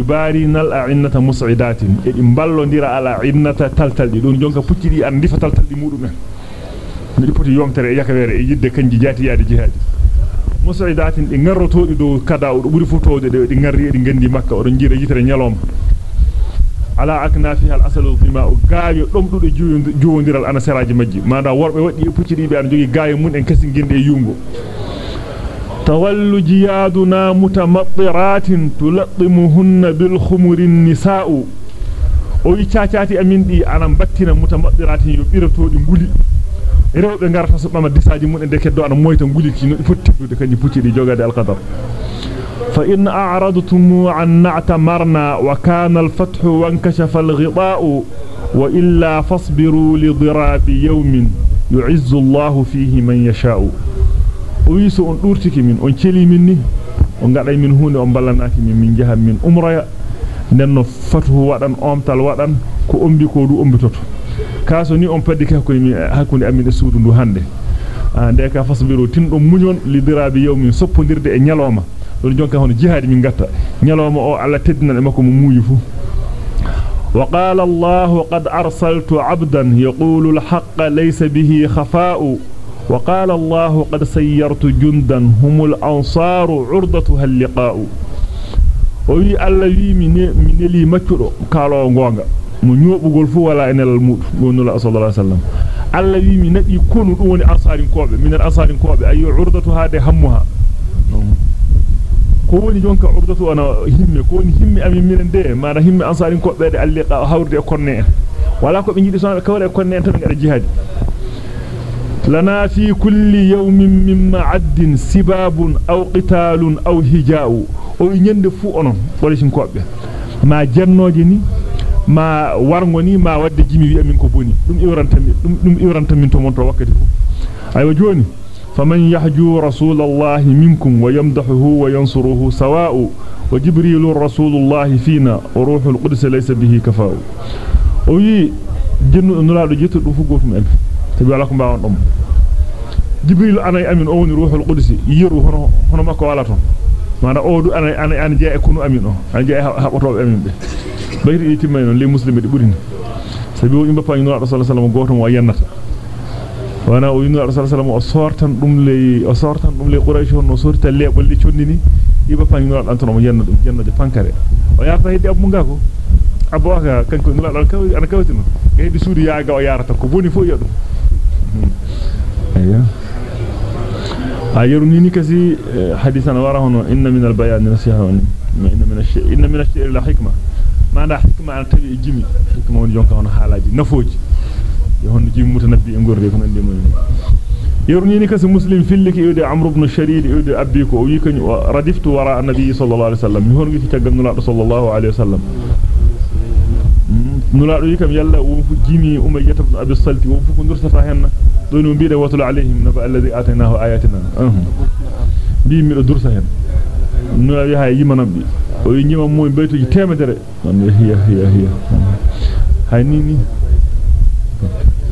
يبارين الأعنة مسعدات إن بالو ندير على عنة تلتل دي دون جونكا بوتي أن دفا تلتل دي مودو ndi poti yomtere yakawere e yidde kanji jati yaade jihadi musaidatin di ngarrotoodi do kada o buri futode de di ngarri di gandi makka o jira yitere nyalom ala aknafiha al asalu bima gaayo domdude juwondiral ana seraji majji manda worbe waddi e pucciribe an jogi gaayo mun en kasi gende e yungo تول جيادنا متمطرات تلطمهن بالخمر النساء. أوي تاتاتي أمين دي أنا مبتنا متمطرات يبيرتو دي مولي إرهو بنغار فاسو ماما ديساجي مون اندكت دو أنا مويتا مولي كي نفتبو دي كان يفتبو دي جوغا القدر. فإن أعرضتم عن نعتمرنا وكان الفتح وانكشف الغطاء وإلا فاصبروا لضراب يوم يعز الله فيه من يشاء. O wiso on durtiki min on celi min ni on gaday min hunde on ballanaaki min min jaha min umraya nenno fatu wadan omtal wadan ko ombi ko du ombitoto kaso ni on paddi ka ko mi hakkunde aminde suudu ndu hande ande ka fasbiru tindo munyon lidirabi yawmin soppondirde e nyaloma don jonka hono jihadi min gatta nyaloma o alla teddina e makko mo muuyi fu وقال الله قد أرسلت عبدا يقول الحق ليس به خفاء وقال الله قد سيرت جندا هم الأنصار عرضتها اللقاء وي الله وي من لي مكرو قالوا غونغا gonula sallallahu alaihi wasallam alla wi mi nadi konu dum woni ansarin kobe min ansarin kobe ayu urdatu hade hammuha ko woni jonka urdatu ana himme ko woni himme amin minen de mara himme ansarin kobe de alliqa hawrde e konne en wala ko be jidi son kawre e konne en tan ngada jihad لنا في كل يوم من معد سباب أو قتال أو هجاء. أو ينند فؤنا فلسن كوب ما جنو جني ما ورغوني ما ود جيمي امين كوبوني دم ايوران تامي دم ايوران تامي تو مونتو وقتي ايوا جوني. فمن يحجو رسول الله منكم ويمدحه وينصره سواء. وجبريل رسول الله فينا وروح القدس ليس به كفاو وي جنو نولادو جيتو دوفو غوتوم امين tabi wala ko baawon dum jibril anay amin o woni ruhul qudus yiru hono hono makko wala ton manda o du anay anay an jee e kunu amin o an jee habotobe amin be bayri timay non li muslimi di burini sabi o yimba paani no rasul sallallahu goto mo yannata wana o yinu rasul sallallahu o sortan dum le o sortan dum le quraish no sorta lebol li condini yimba paani no dan tono mo yanna dum jannade pankare o yarta heddi abu ngako abu aka kanko no dal kaw ana kawtino heddi suudi yaaga o yarata ko boni fo yadum ayya ayiruni ni kasi hadithan wara hono inna min al-bayan nasiha wa inna min ash-shi'r inna min ash-shi'r la hikma manda hikma an tawi e jimi hikma woni jonka hono halaji nafooji e hono jimi mutanabbi e gorde ko nande mo yorni ni kasi muslim filliki yude amr ibn sharid yude abbi ko wi kany radiftu wara annabi sallallahu alaihi wasallam mi hongi ci tagam nula نولادو يكم يلا وفو جيني اميه بن ابي الصلت وفو كندرتا هنا دونو بيد وتل عليهم نبا الذي اتيناه اياتنا بي ميدو درتا هنا نولادو هاي يمان بي أو ييما موي بيتو تيمدر هي هي هي هاي نيني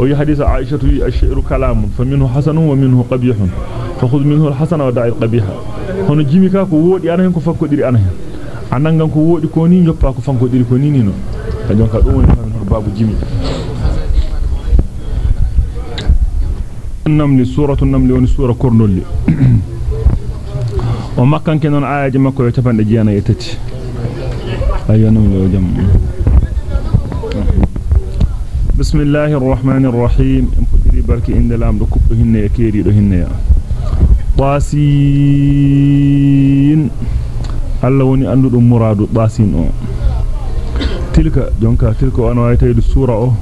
أو حديث عائشه الشعر كلام فمنه حسن ومنه قبيح فخذ منه الحسن ودع القبيح هنا جيمي كاكو وودي أنا هنكو فكو ديري أنا anangan ko wodi ko ni nyoppa ko fankodiri ko ni ni no kanjon ka dum woni babu jimi namli suratu namli woni sura kornolli o makkanke non aaje makko yo tafande jiyana e tati ayo namli o jam bismillahir rahmanir rahim en fudiri barki inde lamdo kubdo alla woni andudo muradu tasin o tilka jonka tilka o ana wayta sura o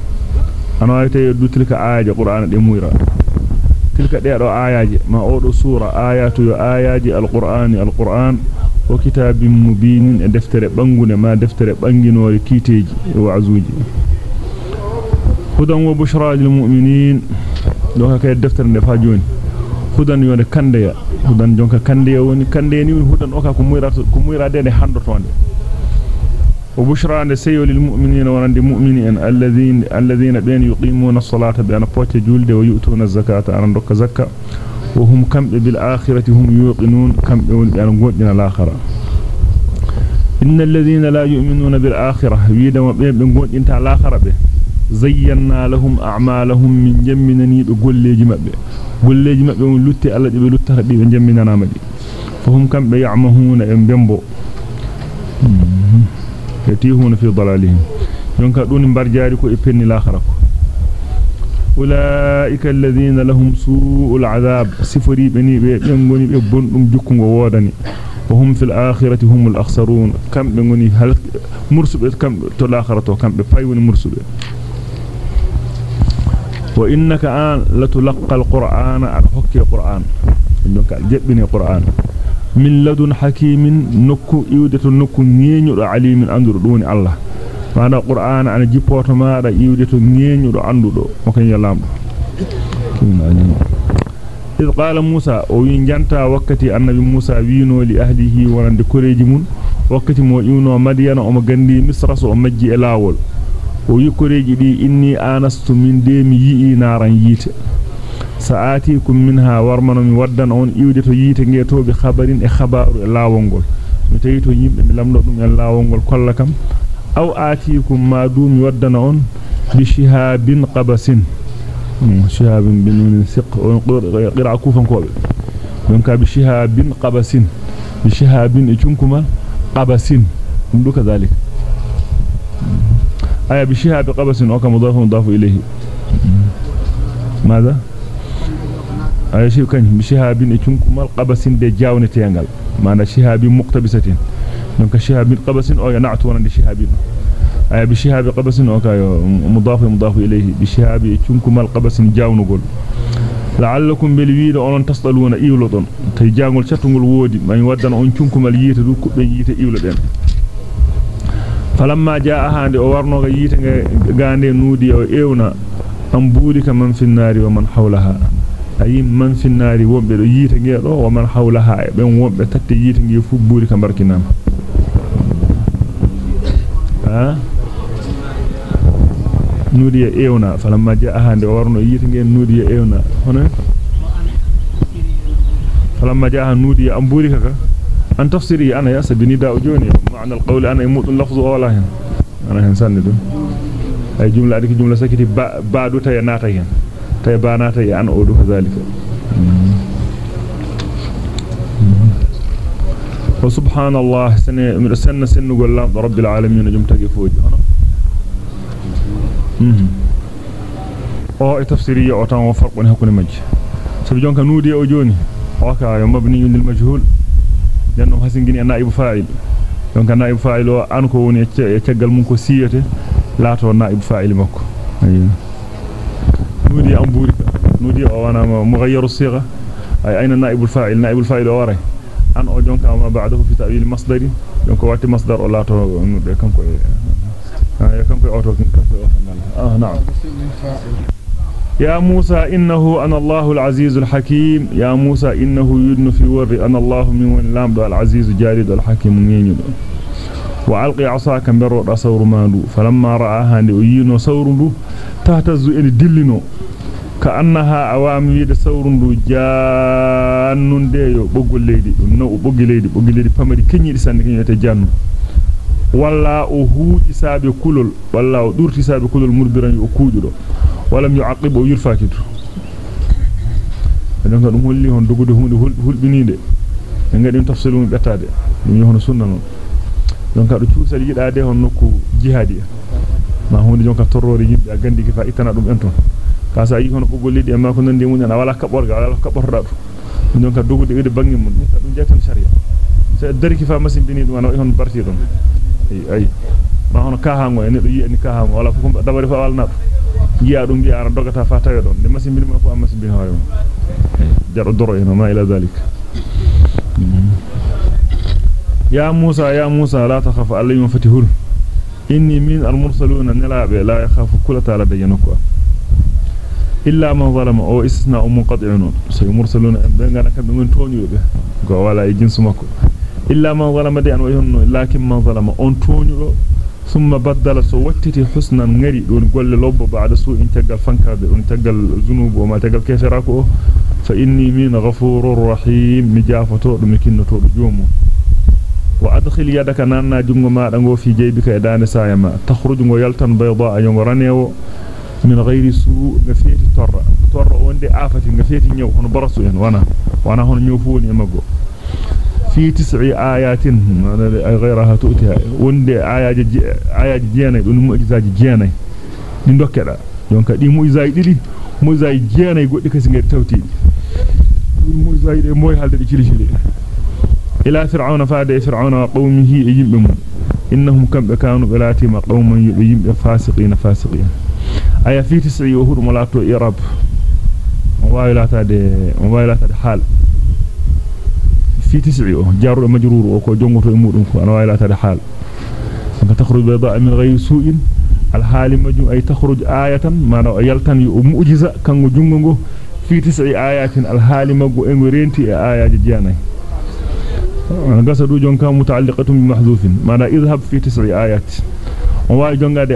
ana wayta du tilka aaje qur'ana de muira tilka de do ayaji ma o do sura ayatu yo ayaji alqur'ani alqur'an o kitabin mubinin e deftere bangune ma deftere banginore kiteji e wa'zuji hudan wa bushra lil mu'minin do ka deftere de fa joni hudan yonde kandeya hudan jonka kandeya woni kande ni hudan o ka ko muyrata ko muyrade de handotonde وبشرى عند سيو للمؤمنين ورند مؤمنين الذين الذين بين يقيمون الصلاة بأن قوت جلد ويؤتون الزكاة أن رك زكاة وهم كم بالآخرة هم يوقنون كم بأن قوتنا الآخرة innal ladhina la yu'minuna bil akhirah wiida mabbe be gondinta l'akhirah be زينا لهم أعمالهم من جمناني بقول لي جمبي قول لي جمبي من لطي الله جبي لطي ربي من جمنا فهم كم بيعمهون ام بيمبو يتيهون في ضلالهم ينكا دون مبرجارك ابن الاخرك أولئك الذين لهم سوء العذاب سفري بني بيبنغوني بيبنهم جكم ووادني وهم في الآخرة هم الأخسرون كم بيبنغوني هل مرسوبة كم تلاخرته كم بيبنغوني مرسوبة وإنك آن لتلقى القرآن على حكي القرآن. إنك جبني القرآن. من لدن حكيم نكو إيودة نكو نينيو عليم أندر دون الله. معنى القرآن أنا جيبوت ما دا إيودة نينيو أندر مكان يلام إذ قال موسى وين جنتا وقتي النبي موسى وينو من ويكوريجي دي إني آنست من ديمي يئي نارا ييت. سآتيكم منها ورمنا من ودن أون إيودة ييت نيتو بخبرين إخبار إلاوانغول متيتو يمبي ملامدو دم إلاوانغول كل كم أو آتيكم ما دوم ودن أون بشهاب قبسين. شهاب بن ثق قرع كوفا كوبه دونك بشهاب قبس بشهاب إجنكما قبس دو كذلك. اي بشهاب قبس أو كمضاف مضاف اليه ماذا اي شيء كان بشهاب اجنكما قبس دي جاونتيغال معنى شهاب مقتبسه دونك شهاب قبس أو ينعت ورن شهاب ay bi shihabi qabasin o kayo mudaf mudaf ilayhi bi shihabi chunkumal qabasin jawnugol la'allakum bil wiida onon tasdaluna iwlo don tay jangol chattugol wodi man waddana on chunkumal yita du den falamma jaa hande o warnoga yita gande nudi o ewna am burika man fin nari wa man hawlaha ayi man fin nari wombe do yita ngedo wa man hawlaha e ben wombe tatte yita nge fu burika barkinam ha nudiya ewna falamma jaaha nde warno yiti ngen nudiya ewna hono falamma jaaha nudiya amburi kaka أن تفسري أنا يا سبني داو جوني معنى القول أنا يموت اللفظ أولا لاهن أنا هنسان دون أي جملة هذه جملة سكتة با بعد تي ناتين تي با ناتي أنا أود كذلك وسبحان الله سنة من السنة سنة قول رب العالمين جمت فوج. أنا؟ أو تفسيري أو تام وفرق بينها كل مج سبجون أو جوني. أو يوم مبني للمجهول denno hasingini en naibu fa'il jonka naibu fa'il o an ko woni e ceggal mun ko siyete laato naibu fa'il makko ayi nuudi am burika nuudi o wana mughayyiru sigha ay ayna naibu fa'il naibu fa'il o waray an o jonka ma ba'dahu fi ta'wil masdari jonka watti masdar o laato nuudi kanko e kanko e auto kanko e auto آه نعم يا موسى إنه أنا الله العزيز الحكيم. يا موسى إنه يدن في ور أنا الله من وين لام العزيز جارد الحكيم ينيد وألقي عصاك برو رسور ماندو فلما رآها لأيين سورندو تهتز إلي دلنو كأنها أوام يد سورندو جان ديو بقول ليدي نو بقول ليدي بقول ليدي فمدي كني لسان كني يتجانو walla o huuji saabe kulol walla o durti saabe kulol yurfakitu donc dum holli hon dogude hunde hulbininde en ngadi tafsilum bettade dum yohono sunna non donc do ciusal yidade hon nokku jihadi ma hunde jonka torrore yimbe a gandi ki fa itana dum en ton ka sa yi hono bugolidi e ma ko nandi mun na wala kaborga wala kaborda dum donc dogude ide bangi mun dum jetan sharia sa dari ki fa masin bini dum hon barti dum ay ma hono kahango en do yi wala fu dabari fa walna jiya dum bi'a ara dogata fa tawe don de masin bin ma fu am masin bin hoore jaro doro eno ma ila zalik ya musa ya musa la takhaf alayhim fatihul inni min al-mursaluna nilabe la yakhafu kulata la dayanako illa man zalama o istisna munqati'un say mursaluna be ngana kambe ngon toñuube go wala e jinsu makko illa man zalama de an wa yonno lakin man zalama on toñudo don golle lobbo baada su in tagal fankade on tagal zunubu ma tagal kefera ko fa inni min ghafurur rahim mi jafato dum kinnoto do jomo وأدخل يدك نانا جنغ ما دنغو في جيبك إدان سايما تخرج ويلتن بيضاء ينغرانيو من غير سوء غفيت تور تور وندي آفة غفيت نيو هن برسو ين وأنا وأنا هن نيوفون يمغو في تسع آيات غيرها تؤتيها. وند آيات جي... آيات جينة دون مؤجزات جينة دون كذا دون كذا مؤجزات دي مؤجزات جينة يقول لك سنجد توتي مؤجزات دي موي حال دي شلي شلي إلى فرعون فاد فرعون وقومه يجمع إنهم كم كانوا بلاتي ما قوم يجمع فاسقين فاسقين. آيات في تسع يهور ملاتو إيراب. وما يلاتا دي وما يلاتا دي حال. في تسع جار مجرور وكو جونغتو ko ana waylata da hal ka takhruj bayda min ghayri su'in al hal majum ay takhruj ayatan ma yaltan yu mu'jiza kango jungongo fi tis'i ayatin al hal mago en renti e ayaji jiyanay gasa du jonka mutaalliqatun bi mahdhufin mana idhhab fi tis'i ayat on way jongade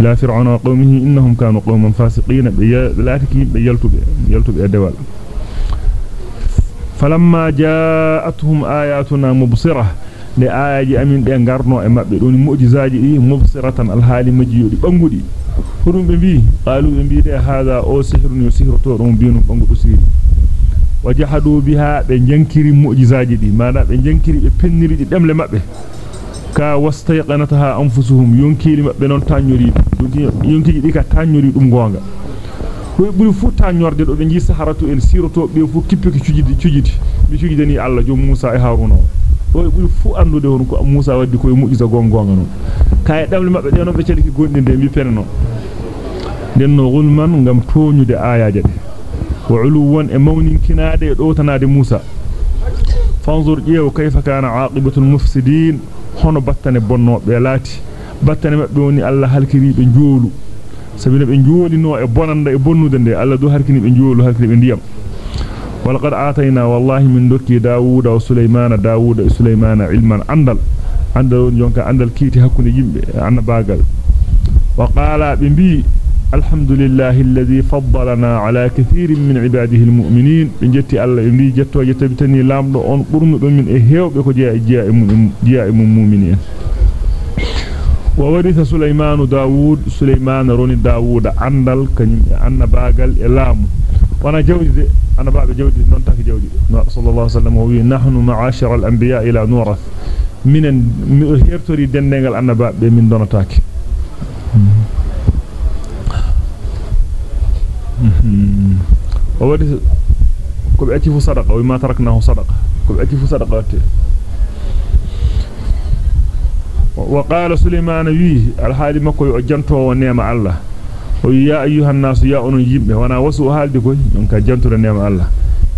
لا فرعون وقومه إنهم كانوا قوما فاسقين بلاتكي بيلتو يلتو بأدوال فلما جاءتهم آياتنا مبصرة لآية أمين دي أنغارنو أما بدون مؤجزاج دي مبصرة الحالي مجيو دي بانغو دي هرم بي قالوا بي دي هذا أو سحر يسحر تورم بينو بانغو سيري وجحدوا بها بنجنكري مؤجزاج دي. مانا بنجنكري بپنري دي دمل مبه ka wastayqanataha anfusuhum yonkili mabbe non tanyori yonkiji dika tanyori dum gonga ko buri fu tanyorde do be ji saharatu en siroto be fu kippiki cujidi cujidi bi cujidani alla jom Musa e Haruna do buri fu andude won ko Musa waddi ko mu'iza gongonga non kay dawle mabbe de non be celiki gondinde mi penno den no gulman ngam toñude ayaje de wa uluwan e mawnin kinade do tanade Musa fanzur jeew kayfa kana aqibatul mufsidin hono battane bonnobe laati battane mabbe woni Allah halkiri be joolu sabina be joolino e bonanda e bonnude de Allah do harkini be joolu harkini be ndiyam walqad aatayna wallahi min dokki daawuda wa sulaymana daawuda e sulaymana ilman andal andal jonka andal kiiti hakkunde yimbe annabagal wa qala bi الحمد لله الذي فضلنا على كثير من عباده المؤمنين. بنجت الله اني جت وجت بتني لامدو أون برنودو من هيو بكو جاي جاي المؤمنين وورث سليمان داوود سليمان روني داوود اندال كان ان باغال لام وأنا جوجي أنا باب جوجي نون تاك صلى الله عليه وسلم وهو نحن معاشر الأنبياء إلى نورث. من هيرتوري دندغال ان باب من دوناتاك كوب اتيفو صدقة وما تركناه صدقة. كوب اتيفو صدقة وقال سليمان وي الحالي مكو جنتو ونيما الله. ويا أيها الناس يا اون ييمبه وأنا وسو حالدي كوي دونك جنتو نيما الله.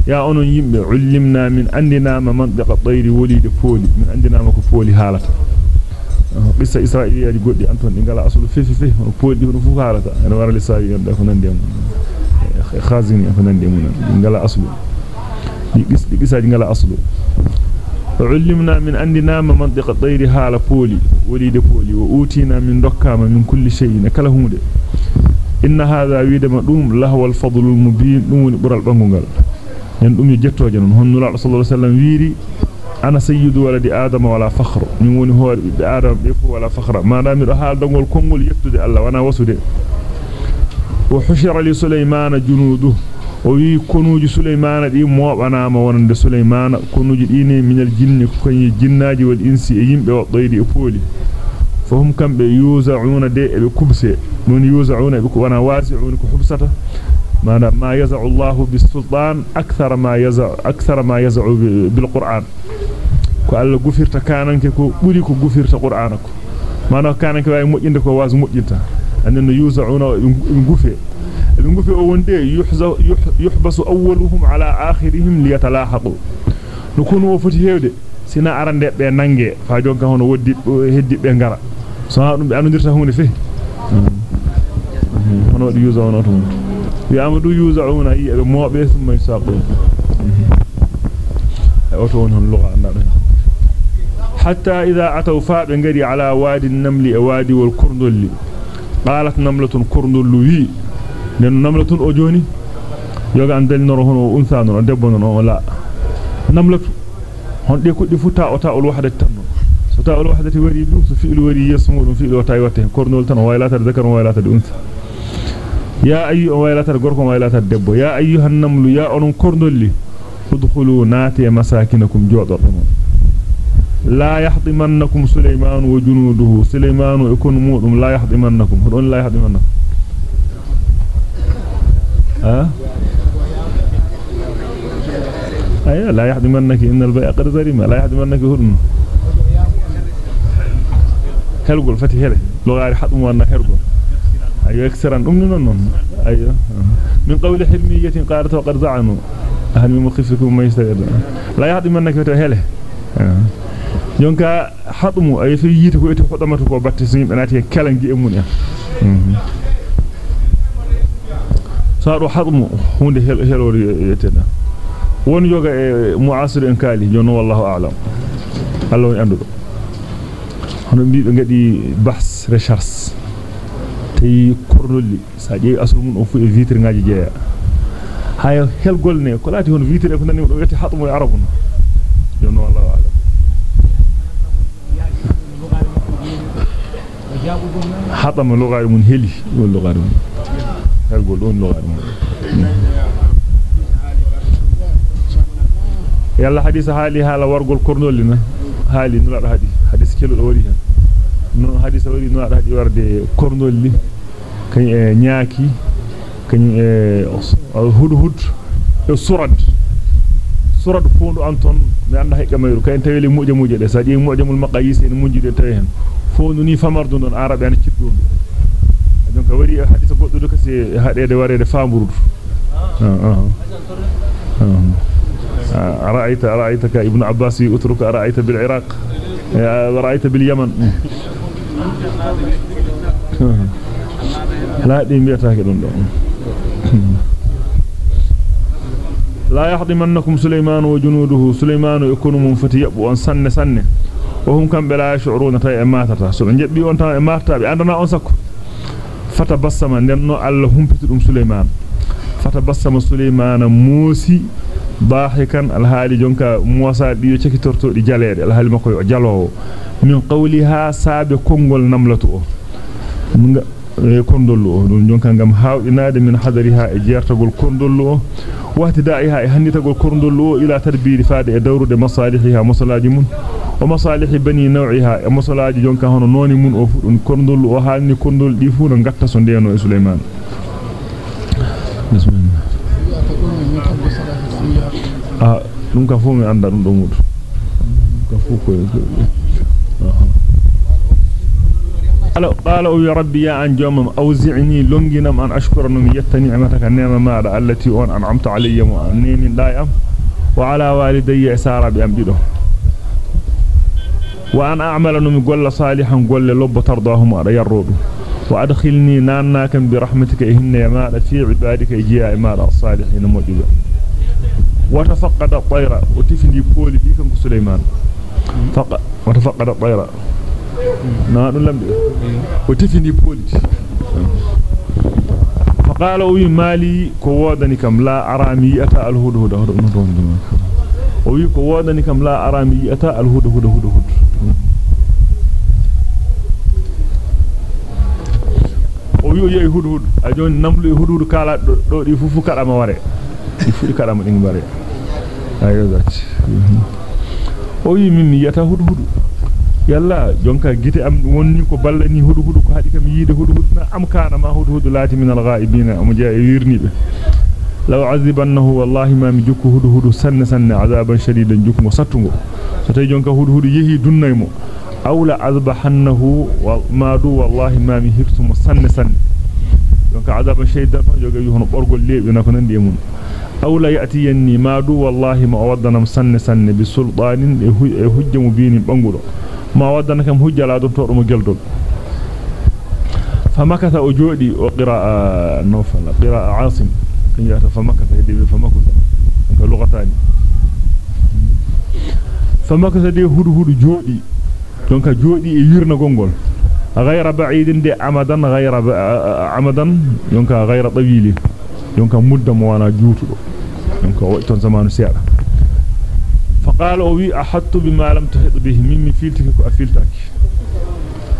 يا اون ييمبه علمنا من عندنا ما منطق الطير وليد فولي من عندنا ما كو فولي حالته قصة إسرائيلية goddi anton di ngala asulu fefi fefi poodi no fu halata en wara lisawi en da ko nande khazini ko nande mun ngala aslu di gis di gisaji ngala aslu علمنا من عندنا منطقة طير حال بولي وليد بولي وأوتينا من دكام من كل شيء كلا همده إن هذا ويد مدوم له الفضل المبين. دون برال بانغال ين دوم جتو جنون. هون نلا صلى الله عليه وسلم ويري أنا سيد ولد آدم ولا فخر. من وني هو بآدم بيفو ولا فخر. ما دام حال دغول كونغول يتده الله وأنا وسده وحشر لسليمان جنوده. وي كنوج سليمان دي موباناما wonande سليمان. كنوج ديني من الجن كني جناجي والإنس ييمبه وضيدي بولي فهم كم يوزعون دي بكبسه من يوزعون بك وأنا واسعون كحبسته ما ما يزع الله بالسلطان أكثر ما يزع أكثر ما يزع بالقرآن. ko alla gufirta kananke ko buri ko gufirta qur'anako mana kananke way mojjinde ko was أنه يوزعون بنقفة بنقفة وندي يحبس أولهم على آخرهم ليتلاحقوا. نكون وفتي هيودي. سنا أرندي بنانجي فاجون كهون ودي هدي بنغرا سواء أنو درتا هوني فيه. هنا يوزعون أتون يامدو يوزعون أي موبي ثم يساقون. أتون هون لغة عندنا. حتى إذا أتوا فاب على وادي النمل وادي والكرندل قالت نملة كرندل وي لأن نملة أجوني yoga an dalnoro hono unsa non debbo non wala namlatu hon de kuddi futa o ta'ul wahdati tan so ta'ul wahdati wari du so fi'lu wari yasmu dum fi'lu ta'i watte kornol tan waylata zakaru waylata unsa ya ayyu waylata gorko waylata debbo ya ayyuhan namlu ya onon kornolli udkhulu nati masakinakum jodordo لا يحطمنكم سليمان وجنوده. سليمان يكون مودum لا يحطمنكم. هدون لا يحطمنكم. ها؟ أيوه لا يحطمنك. إن البيع قد زريمه لا يحطمنك هدن. هلغول فتي هله لغاري حطم وأنا هرغول أيوه اكسران دم نون أيوه. من قول حلميه قالت وقد زعنوا هل من مخفكم ما يستغل لا يحطمنك فتي jonka hadumu ay fi yite ko ete hodamata ko batte sin benati kala gi e mun en sa do hadumu hunde helori yetena won yoga e muasir en kali jono wallahu a'lam Allah en andudo hono mbi be ngadi bahs recherche tay kornolli sa jeey asul mun o fu e vitre ngaji jeeya hayo helgol ne ko lati hono vitre ko nani do weti hadumu e arabun jono wallahu حطم اللغة من واللغة من هل قولون لغة من يلا حديث هالي هالا ورق القرنول لنا هالي نرى هذه حديث كيلو الوريها نرى حديث الوري نرى هذه ورد قرنول كي نياكي كي هود هود سرد سرد فوندو أنتون لأن هيك ما يرو كي تويلي موجة موجة لسا موجة من المقاييس ينموجي دي تويهن فوندو فمردون العرب يعني ciddum donc wari hadisa goddo do kasi hadede warede famburudu أرأيت أرأيتك ابن عباس يترك أرأيت بالعراق أرأيت باليمن لا دين بيتاك دون لا يحضمنكم سليمان وجنوده سليمان يكون منفتي يبو أن سن سن وهم كم بلا يشعرون تاي اماتتا سو جبي اون تا اماتتا بي اندنا أون سكو فتبسم ننو الله همبتدum سليمان. فتبسم سليمان موسي ضاحكا الحالي جونكا موسى ديو تشكيتورتو دي جاليده الحالي مكو جالو من قولها ساب كونغول نملتو. kondollu o dum jonka ngam hawdinaade min hadariha e jertagol kondollu o wahti da'iha e hannitagol kondollu o ila tadbiri faade ومصالح بني نوعها. مصالح جونكا هونو نوني مون أو فدون كوندول أو هالني كوندول دي فو نغاتا سو دينو سليمان. بسم الله. آه دونك فو مي أندا دون دو مود كفو كو alo qala o rabbi ya an jomam awzi'ni longinam an ashkura num yetta ni'mataka ni'ma maada allati on an'amta alayya wa annini da'am wa ala وأن أعمل نمي قول صالحا قول لب ترضاهم على يرود وأدخلني ناناكا برحمتك إهن يمال في عبادك إجياء إمال الصالحين موجودة وتفقد الطيرة وتفني بولي ديكم سليمان. فق... وتفقد الطيرة نانو لم وتفني بولي فقال وي مالي كوودني كم لا أرامي أتى الهدهد. وي كوودني كم لا أرامي أتى الهدهد هدهد. O wi o yeyi hudhud a joni namlu e hudhud kala do di fufu kadama ware di fudi kadama ding bare ayo zati o wi min mi yata hudhud yalla jonka gite am wonni ko ballani hudhud ko hadi kam yiide hudhud na am kana ma hudhud lati min al-ghaibina am jaa wirnibe law azibannahu wallahi ma mi jukku hudhud sanna sanna azaban shadidan jukku sattungo so tay jonka hudhud yehi dunnaymo awla azbahannahu ma du wallahi ma mi hirtu musanna san donc azaba shaydan joga wi hono borgol leebi na ko nandi e mun awla yatiyanni ma du wallahi ma waddana musanna san bi sultanin e hujja mubinin bangudo ma waddana kam hujjala don to mo geldol famakatha o jodi o qira'a nawfal famakatha ko lugatani famakatha de hudu hudu jodi donc jodi e yirna gongol ghayra ba'idin de amadan ghayra amadan donc ghayra tawili jonka mudda mo wana juutudo jonka o ton zamanu seeda فقال وي أحط بما لم تحط به مما فيلتك افيلتك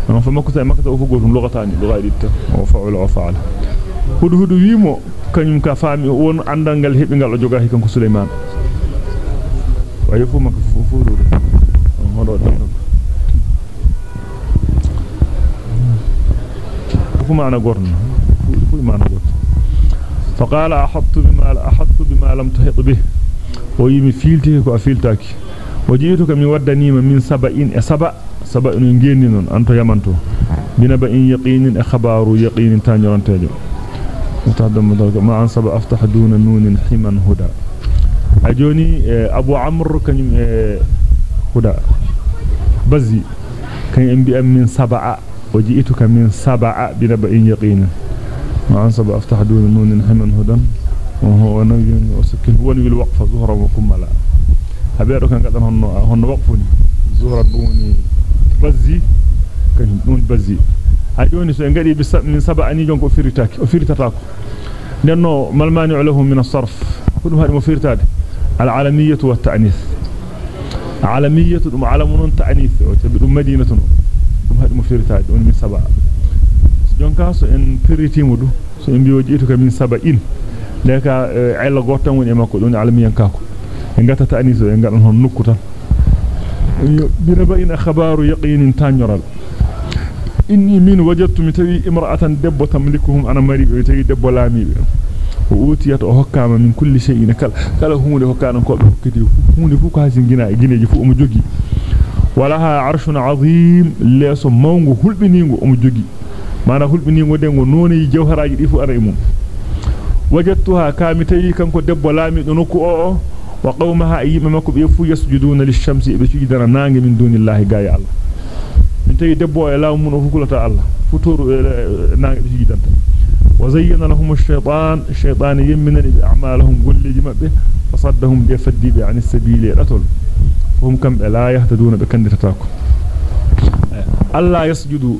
non fa makko tay makko o fu gotum logatani loga ditta o kanyum ka faami won andal ngal hebi ngal o joga hi kanko Suleyman wayo fu makko fu fu do hodo tan fu maana gorno fu maana gorno فقال أحط بما أحط بما لم تحط به ويمي فيلتك كو أفيلتك وجئتك من ودنيما من سبعين سبع saba en ngendi non anto yamanto binaba in yaqinin e khabaru himan huda ajoni abu amr kanyum e huda bazi kan en bi am min sab'a waji'tuka min sab'a binaba in yaqinin ma an saba aftah duna nunin himan hudan وهو نبي وسكن هو نبي الوقف ظهرا وكملا هبيرو كان قدن هنو هنو وقفني ظهرا بوني bazzi kanyum don bazzi ha joni so en gadi min saba ani jonko firitaki o firitata ko nenno malmani lahu min as-sarf kudum hadi mo firitade al-alamiyah wa at-ta'nith alamiyah dum alamun ta'nith o tabi dum madinatu dum hadi mo firitade on min saba jonka so en firitimu du so en biyo jitu ka min saba in leka ayla gotan woni makko don alamiyan kako en gata ta'nith en gadan hon nukku tan بنبأ خبار يقين تانيرال إني من وجدت متوي امرأة دب تملكهم أنا مريب متوي دب لامي وأوتيت أهكام من كل شيء. كلا كلا هم لهكان كل كتير. هم لفوق هذين جنا جنا جفو أم جوجي. ولها عرش عظيم. ليس مونغ هلبنينغ أم جوجي. ما أنا هلبنينغ دينغ نوني جوهراجي ديفو أنا إمم وجدتها كامتي كنكو دب لامي نكو أو وقومها أيما مكو بيفو يسجدون للشمس. بسجدنا نانج من دون الله. قاية الله. من تي دبو إلا من فكلة الله فتور نانج بسجدنا وزين لهم الشيطان الشيطان يمنا بأعمالهم قل جمع به فصدهم بيفدي عن السبيل رتل وهم كم لا يهتدون بكند تتاكم الله يسجدوا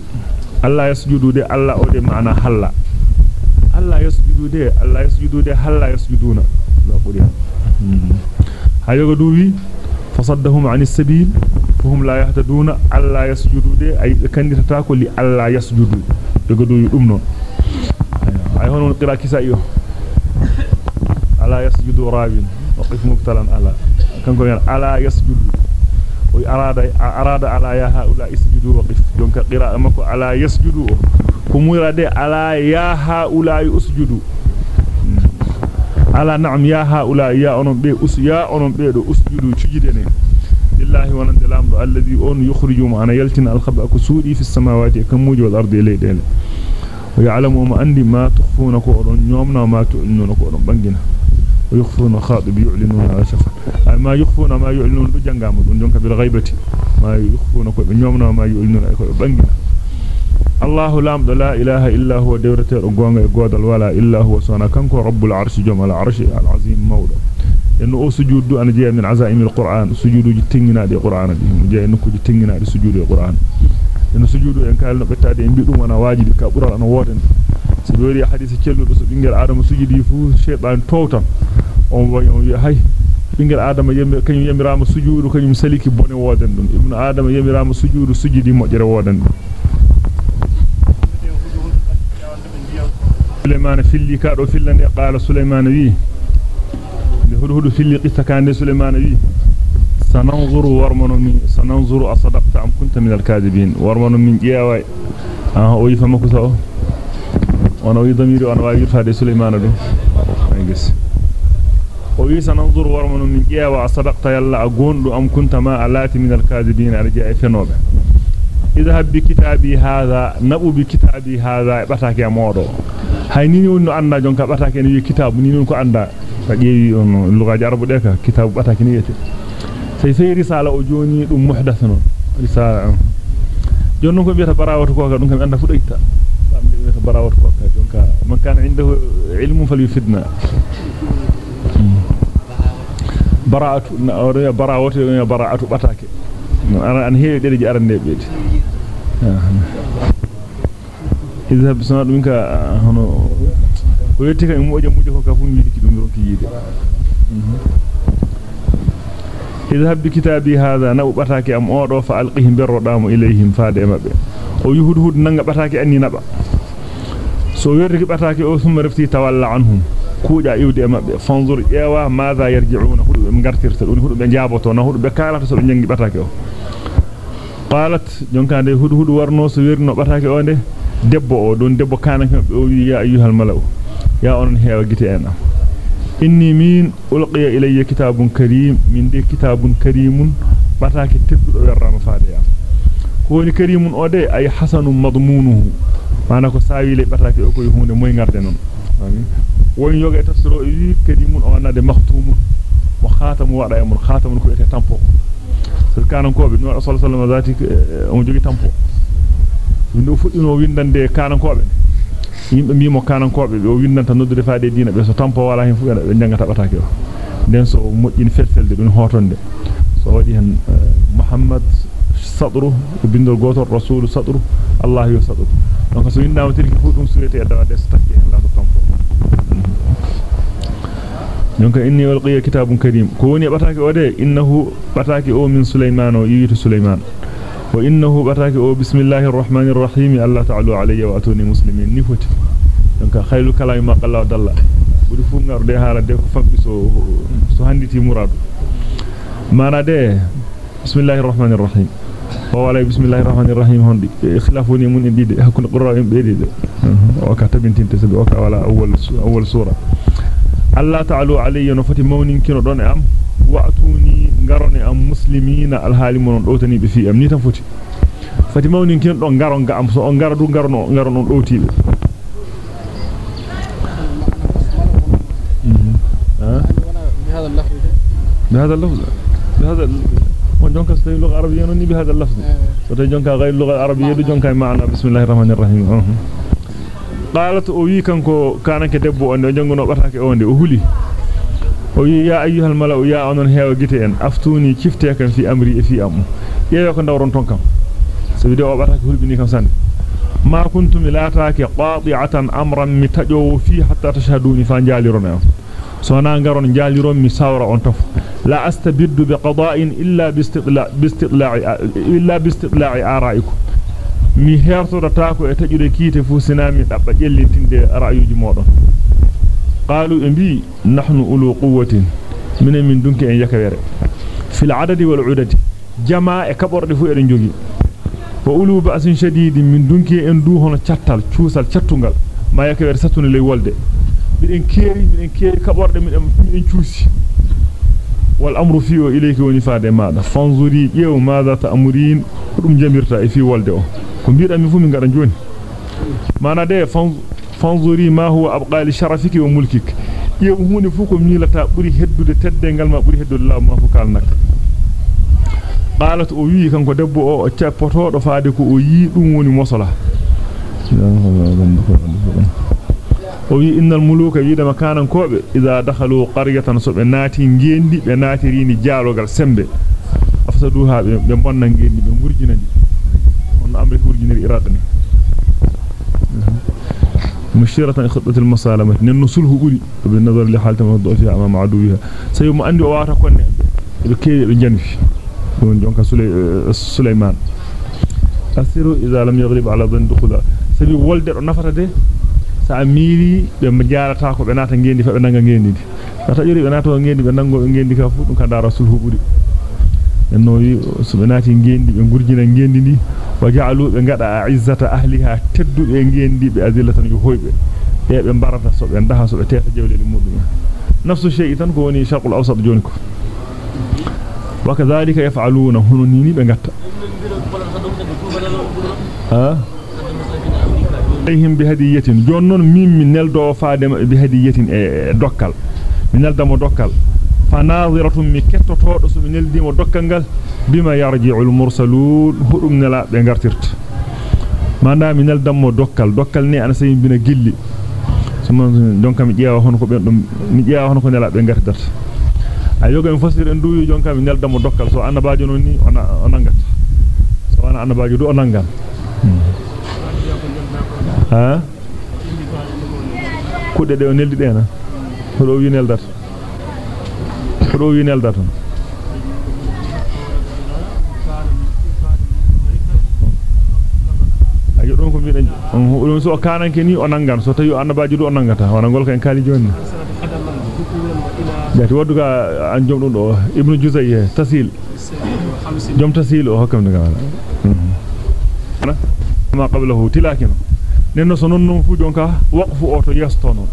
الله يسجدوا دي الله أودي معنا حلا الله يسجدوا دي الله يسجدوا دي حلا يسجدون لا alla yasjudu daga duwi dum non ay honon qira kisa iyo alla yasjudu rabin waqif mubtalan ala kanko yan alla yasjudu o arada arada ala ya haula isjudu waqif donc qira mako ala yasjudu ko murade ala ya haula usjudu ala na'am ya haula ya onon be us ya onon be do usjudu cujidene lillahi wa nande lamdo alladhi on yukhriju ma ana yaltina al khaba kusudi fi samawati kamuji wal ardi leydele wa ya'lamu ma andi ma tukhfuna ko odon nyomna ma tu'linuna ko odon bangina wa yukhfuna khadib yu'linuna ala shafa ay ma yukhfuna ma yu'linuna do jangama dum jonka bil الله لام لا إله إلا هو دورته رغونغ غودال ولا إلا هو سبحانه كنكو رب العرش جم العرش العظيم مولى إنه سجود أنا جاي من عزائم القرآن سجود جتنينا دي قرآن دي جاي نكو جتنينا دي سجود القرآن إنه سجود إن كان بتادي إن بيدوم أنا واجب كبر أنا واتن سبوري حديث كيلو بس بينجر آدم سجودي فو شيطان توتم on way on wi hay bingel adama yembe kanyum yemirama sujudu kanyum saliki bone woden dum ibnu adama yemirama sujudu sujudi mojjere woden dum سليمان فيلي كادو فيلن قال سليمان وي هدهد فيلي قصة كان سليمان وي سننظر ورمن من سننظر أصدقت أم كنت من الكاذبين. ورمن من جيواي آه أو يفهمك سو وأنا وي ضميري وأنا واي يرفع سليمان دو أي جس o wi sananzur warmanu min jeewa sadaqta yalla a gondu am kunta ma alati min alkadibin arja e fenobe idhab bi kitabi hadha hay ni wonno anda jonka batake ni kitabu ni non ko anda fa jeewi on lugaji arabu de ka kitabu batake ni yete sey sey risala o joni dum muhdath non risala jonnon ko biata barawatu ko ka dum kam anda fu doyta famde biata barawatu ko ka jonka man kana indahu ilmu falyufidna bara'atu na bara'atu ya bara'atu batake an heewi dereji arande beedi idhab sanad minka hono ko yetti kan moje muje ko ka fu mi diki dum ronki yide idhab bi kitabi hadha na bataki am odo fa alqihim birradam ilayhim faade mabbe o yuhud hud nanga bataki anni naba so werri bataki o summa rafti tawalla anhum kuuja iwde e mabbe fanzur ewa madha yarji'una hudu be ngartirta dun hudu be jaaboto na hudu be kalata so be jangi bataki o qalat jonka de hudu hudu warno so werno bataki o de debbo o don debbo kanan be o wi ya ayyuhal mala'u ya onon heewa gite en inni min ulqiya ilayya kitabun karim min de kitabun karimun bataki teddudo werrama faade ko woni karimun o de ay hasanun madmunuhu mana ko saawile bataki o ko hunde moy ngarde non amin woni yoga tafsiro wi karimun o nade maktumun wa khatamu wada yamul khatamun ko ete tampo so kanan ko be no sallallahu alaihi wasallam zati o jogi tampo windo fuddino windande kanan ko be yimbe mimo kanankobe be o windanta noddude faade diina be so tampo wala hen fu be jangata batake o den so mojjini felfelde dun hotonde so wadi hen muhammad sadru bindol goto rasul sadru allah yo sadru donc so windama tirki fu dum suwete dawa des takki hen la tampo donc inni walqiya kitabun karim ko woni batake o de innahu batake o min sulaiman o yitu sulaiman وإنه برتاك أو بسم الله الرحمن الرحيم. الله تعالى علي وأتوني مسلمين. نفوت. دونك خيل كلام ما قال الله بودي فونغار دي هارا دي فابيسو سو هانديتي مراد. مانا دي. بسم الله الرحمن الرحيم. وعلي بسم الله الرحمن الرحيم. هوندي خلافوني من دي دي. حكون قرائن بيدي دي أو كاتبين تنتس بي اوكا ولا اول أول سورة. الله تعالى علي نفوت. مونين كينو دون أم. وأتوني ngarone am muslimina alhaali mon dowtani be fi am ni tan foti. Fati mawnin ken do ngaron ga am so on ngara du ngarono dowtibe بهذا اللفظ بهذا اللفظ بهذا وجونك استوي اللغة العربية نني بهذا اللفظ وتجونك غير اللغة العربية بجونك معنى بسم الله الرحمن الرحيم قالت أوي كانكو كانك دبو أن جونغنو باتاك أوندي أهولي يا أيها الملأ يا أنون هيو جيتي أن أفتوني كان في أمري في أمو يا يكون دورون تونكم سبيدي أو باتاك هولبني كم ما كنتم لا تاكي قاطعة أمرا متجو في حتى تشهدوني فانجالي سونا غارون جاليرون مي ساورا اون توف لا استبد بقضاء الا باستطلاع باستطلاع الا باستطلاع ارائكم mi hertodata ko e tajude kiite fu sinami dabba jellintinde ra'yuji modon qalu e bi nahnu ulu quwwatin minen min dunki en yakawere fil adadi wal udadi jamaa e kaborde fu eden jogi wa ulu ba'sin shadidin min dunki en du hono ciattal ciusal ciattungal ma yakawere satune ley wolde miden keeri miden keeri kaborde miden miden ciusi wal amru fi o ilayki woni faade maada fanzuri yew maada ta'murin dum jamirta e fi wolde o فانظري ما هو أبقى لشرفك وملكك. يومون فوكم نيلتا بري هدو ده تدين قال ما بري هدو الله ما فوك عالنك قالت أويي كان قدبو أو أتشاب بطور فادك أويي دموني مصلا أويي إن الملوك يدى مكانا كوب إذا دخلوا قرية نصب ناتي نجيندي بناتي جالو غال سمبي. أفسدوها بمبنى نجيندي بمبرجنا دي. أمريكا ورجنا العراق مشيرة خطة المسالمة ننسله قولي بالنظر لحالة موضوع فيها أمام عدوها سيوم أندي كوني بكي بجنفي دون جونك سليمان أثيروا إذا لم يغلب على ظن دخولا سبي ولد نفر ده sa miiri be jaarata ko be nata ngendi fa be nanga ngendi di ta jori be nata ngendi be gurjina ngendi di wa ja'alu be ngada izzata ahliha teddu be ngendi be azillatan yu hoybe e be barata so be ndaha so be teta jewleli mudum nafsu shay'an ko woni sharqul awsat joni ko wa kadhalika yaf'aluna hununi be ngatta ha عليهم بهدية جونون ميم من نلدو فادم بهدية دوكال من نلدم دوكال فناظرة مكتتو سو من نلدم دوكانغال بما يرجع المرسلون هدوم نلا بنغارترت manda mi neldammo dokkal dokkal ni ana sey bina gilli sama jonka mi jeewa hono ko ben dum mi jeewa hono ko nela be ngartata ay yoga mi fasir en duuyu jonka mi neldammo dokkal so annabaajo non ni ona onangata so ana annabaajo du onangan ha kudde de o neldi dena hodo wi neldata hodo wi neldata ayo don ko biiden on so kananke ni o nangan so tawi annabaji du o nangata wana gol kan kali joni jati wadduga an jom dum do ibnu juzayy tasil jom tasil o hokkam daga wala ma qablahu tilakin nenno so non fu jonka waqfu o to yestono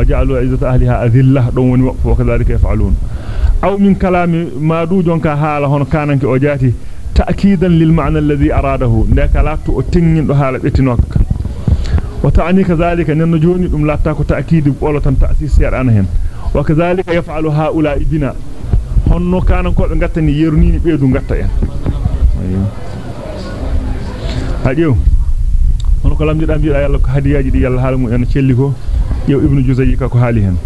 وجعلوا عزة أهلها أذلة. دون وقف وكذلك يفعلون. أو من كلام ما دوجونك هالهون كانك أجاتي تأكيدا للمعنى الذي أراده. لك لا تؤتنين بهالك إتنوك. وتعني كذلك أن النجون لم لا تأكو تأكيد بولة تأسيس يرانهن وكذلك يفعل هؤلاء بنا. هنو كانوا قد انغتني يرنيني بيدو انغتين هاديو أيوه. هنو كلام جدا بيدا يالك هدياجي دي يالهالمو ينا تشيليكو. Ibnu juzayy ka ko haali hen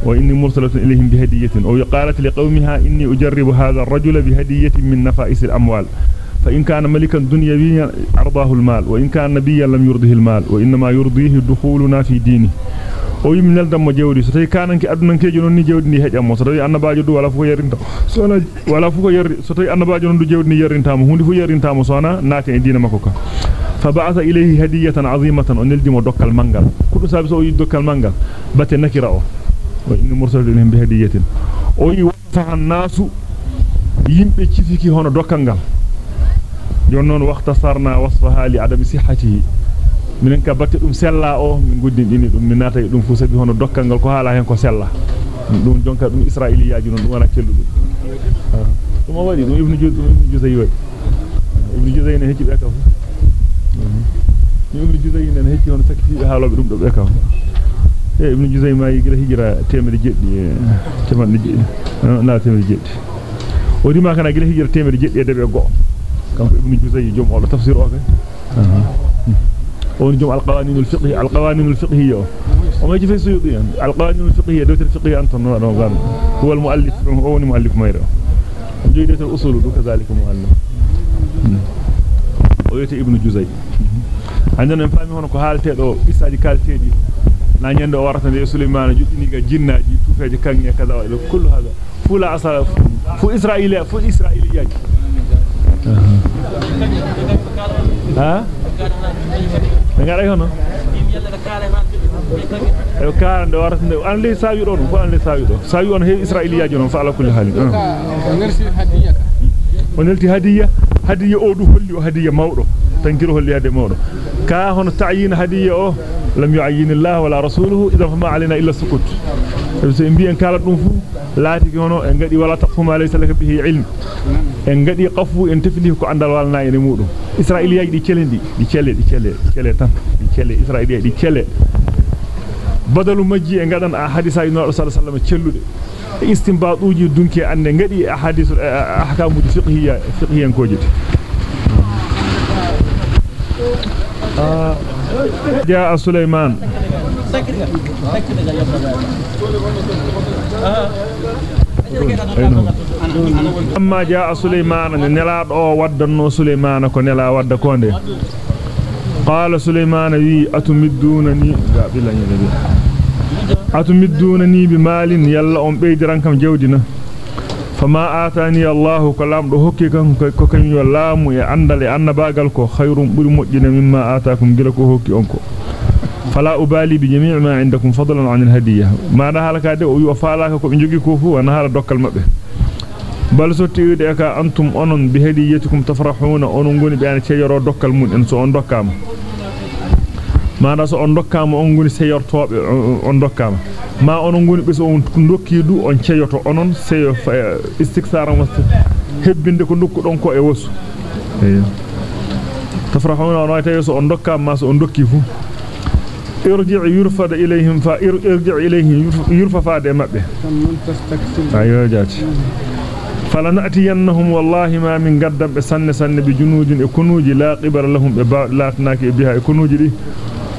وإني مرسلة إليهم بهدية. أو قالت لقومها إني أجرب هذا الرجل بهدية من نفائس الأموال. فإن كان ملكا دنيويا أرضاه المال وإن كان نبيا لم يرضه المال وإنما يرضيه دخولنا في دينه. O yimi neldam jawdi so tay kananki aduna keji non ni jawdi ni hejam so tawi annabaajo du wala fu yerinta so na wala fu ko yerri so tawi annabaajo non du jawdi ni yerintama hunde fu yerintama so na naati e diina makko ka fa ba'atha ilayhi hadiyatan 'azimatan on neldimo dokkal mangal kudu sabi so yi dokkal mangal bate nakira o وإن مرسل إليهم بهدية أي وفع الناس يمبي تشفيكي هنا دوكانغال جونون واختصرنا وصفها لعدم صحته minen ka batte dum sella o min guddindini dum min natay dum fu sabi hono dokkangal ko hala hen ko sella dum jonka dum israiliyaaji non dum wana kellu dum dum o wadi dum ibnu juz dum ibnu juzay wadi ibnu juzay ne hecci be ka fu ibnu juzay ne hecci hono sakki haalobe dum do be ka e ibn juzay ma yi gila hijra temede jeddi teman jeddi na temede jeddi o rima kana gila hijra temede jeddi e debe go kanko ibn juzay jom o tafsir o kay ونجم القوانين الفقهية القوانين الفقهية. وما يجي في سيوطيا القوانين الفقهية دوت الفقهية أنت النظام هو المؤلف هو المؤلف ما يرو جيدة الأصول وكذلك مؤلف. ويتي ابن جزي. عندنا نفهم هناك حال تيدو قصة دي كال تيدي. نعند وارث النبي سليمان جت نيجا جنة جت في جكانية كذا وإلو. كل هذا. فلا أصل فو إسرائيل فو إسرائيلي ها ها ها ها ها ها ها ها ها ها ها ها؟ تنكره اللي هذا موره كاهن تعيين هديه أو لم يعين الله ولا رسوله إذا فما علينا إلا سكوت بس إن بين كارت نفوس لا تكونوا إن قد ولا تقوم عليه سلك به علم قد قفوا إن تفليه كو عند الوالنا ينمودو إسرائيلية دي كيلين دي دي كيلي دي كيلي دي كيلي تن دي كيلي إسرائيلية دي كيلي بدل مجي إن قد أحاديث أيضا صلى الله عليه وسلم كيلو دي استنباطوجي دونكي أن قد أحاديث أحكام فقهية فقهية كوجت آه جاء سليمان أما جاء سليمان نلا دو ودنو سليمان كو نلا ود كونde قال سليمان وي اتمدونني غابلا ينبي اتمدونني بمال يلا ام بيدران كم جودنا فما آتاني الله كلام دو هكي كان كو كان يلام يا اندال انباغال كو خير بuri mojjina مما آتاكم gila ko hokki onko فلا أبالي بجميع ما عندكم فضلا عن الهدية ما نهال كده أو يفعلك كم يجي كوفو ونهال دوك المبه بل سوتي ديك أنتم أنون بهديتكم تفرحون أنون غني بأن تيجروا دوك المون إن سو أن دوكام. ما ناس أن دوكام أن غني سير توب أن دوكام. ما أنون غني بس أن دوكي دو أن تيجروا أنون سير استكثار مست هبند كندوك دونكو إيوس تفرحون أنون تيجروا أن دوكام ما سو أن دوكي فو. ارجع يرفد إليهم فارجع إليهم يرفع فاد مبه أيوة جات فلنأتينهم والله ما من قدم بسن سن بجنود إكنوج لا قبر لهم لا تناك بها إكنوج دي.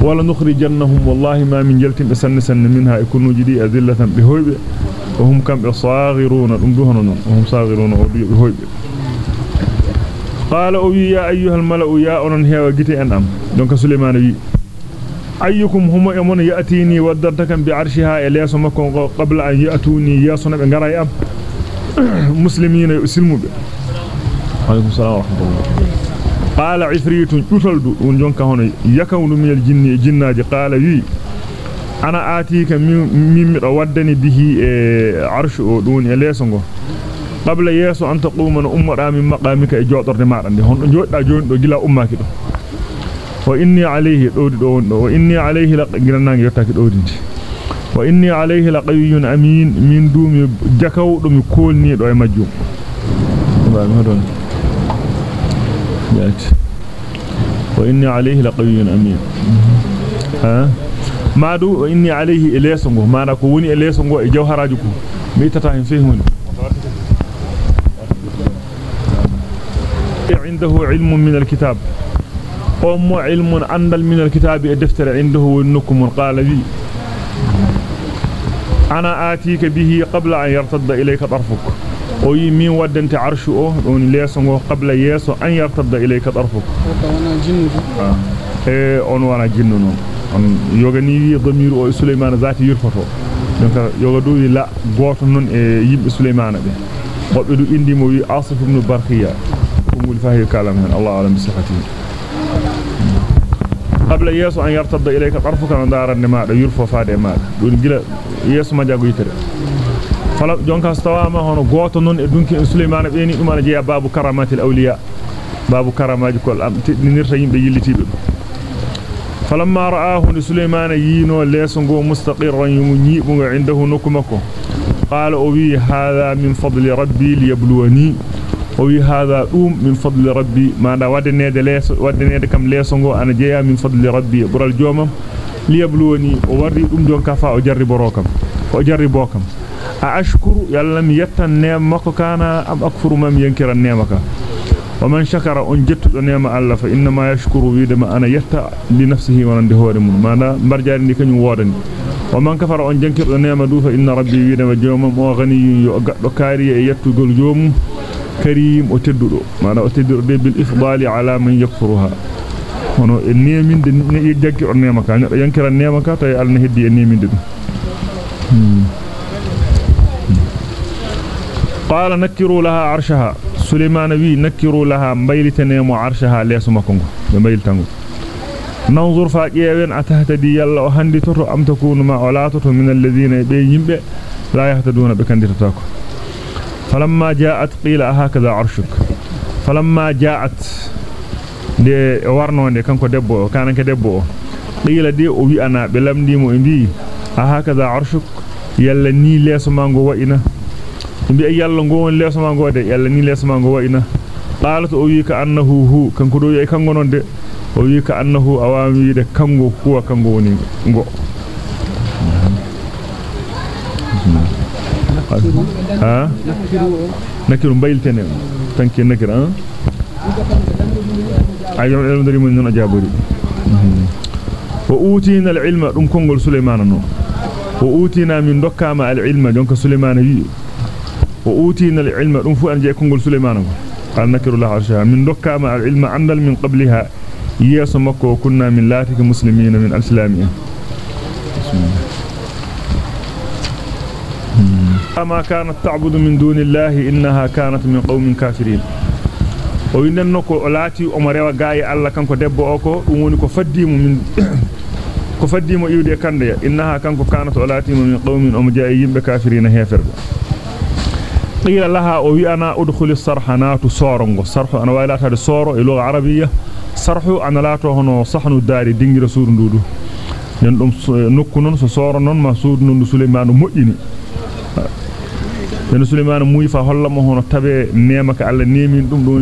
ولا نخرجنهم والله ما من جلت بسن سن منها إكنوج دي أذلة بهوب وهم كم صاغرون أمدهن وهم صاغرون بهوب قال أوي يا أيها الملأ يا أنن هي وجتي أنام. دونك سليمان be ngara am muslimina silmube alaykum salaam wa rahmatullah qala ifritun jutoldu on jonka hono yakawnu min al jinni jinnaaji qala wi ana atika min mi do waddani bihi e arshu o dun e leso ngo qabla yeso an taquma ummada min maqamika e jodorde maada de hondo jodda joni do gila ummaki do wa inni alayhi dowdi do won do wa inni alayhi la ginanangi yottaki dowdindi wa inni alayhi la qawiyyun amin min dumi jakaw do mi kolni do e majjum ba mi hodon yati wa inni alayhi la qawiyyun amin ha madu wa inni alayhi ilayso ngo mana ko woni ilayso ngo e jawharaaju ko mi tata hen fehmuni عنده علم من الكتاب أم علم عندل من الكتاب الدفتر عنده ونكم قال بي أنا آتيك به قبل أن يرتد إليك طرفك. أي من ودنت أو دون ليسو قبل ياسو أن يرتد إليك طرفك. أنا جن آه. إيه أنا جن أن يغني ضمير سليمان ذات يرفطه دونك يوغا دوي لا غوتو نون إيه، ييب سليمان بي وبدو إندي مو عاصف بن برخيا قوم الله أعلم بصحته قبل يسوع أن يرتد إليك طرفك من دار النماء يرفع فادي ما يقول يسوع ما جاء يتر فلا جونك استوى ما هو قوات نون دونك سليمان بيني أمان جاء باب كرامات الأولياء. باب كرامات كل نرشين بيلتي بي. فلما رآه سليمان يينو ليسن قو مستقرا يمنيب عنده نكمكو. قال أبي هذا من فضل ربي ليبلوني. أبي هذا أم من فضل ربي. ما دا ودنيد ليس ودنيد كم ليسنغو أنا جايا من فضل ربي. برال جومم. ليبلوني. ووري أم دون كفا أجرب روكم وأجرب بوكم. أشكر يلم يتن نعمك كان. أم أكفر مم ينكر النعمك ومن شكر أن جت نعمه الله. فإنما يشكر ويدما أنا يتا لنفسه ونده هوري من مانا مرجاري دي كني ووداني ومن كفر أن جنكر نعمه دو. فإن ربي ويدما جوم مو غني يو غدو كاري يتugol جوم كريم أو تددو مانا أو تددو بالإفضال على من يكفرها. neminde ne jaggi on nema ka nedo yankira nema ka tay alna heddi e neminde dum qala nakiru laha arshaha سليمان وي نكروا لها مبيلتنيم عرشها ليس مكونغو مبيلتانغو ننظر فاجيوين أتهتدي. يلا وهندي توتو أم تكون ما اولاتو من الذين بي يمبه لا يهتدون بكندتاكو فلما جاءت قيل هكذا عرشك فلما جاءت o wi ana be lamdimo e bi a hakaza arshuk yalla ni leso mango wa'ina mbi yalla ngon leso ma ngode yalla ni leso ma ngo wayna qalat o wi ka annahu hu kanko do yi kango non de o wi ka annahu awami de kango huwa kango woni ngo nakiru bayltene tanki nakira ayo dum dari mun non ajaburi wa utina al-ilma dum kongol suleyman no wa utina min dokkama al-ilma jonka suleyman wi وأوتينا العلم رنفو أن جاء كنغل سليمان قال نكر الله عرشها من دكام العلم عندل من قبلها ياس مكة وكنا من لاتك مسلمين من الإسلامية أما كانت تعبد من دون الله إنها كانت من قوم كافرين o winden no ko laati o mo rewa gaay alla kanko debbo o ko dum woni ko faddimo min ko faddimo iwde kande ya innaha kanko kanat o laati min qawmin o mo jaa yimbe kafirina heferbe qila laha o wi ana udkhuli sarhanatu sorongo sarhu ana waylata de soro e lugha arabiyya sarhu ana lato hono sahnu dari dingira suudu ndudu den dum nokku non so soro non ma suudu ndu suleyman moddini den suleyman muy fa hollamo hono tabe nema ka alla nemi dum do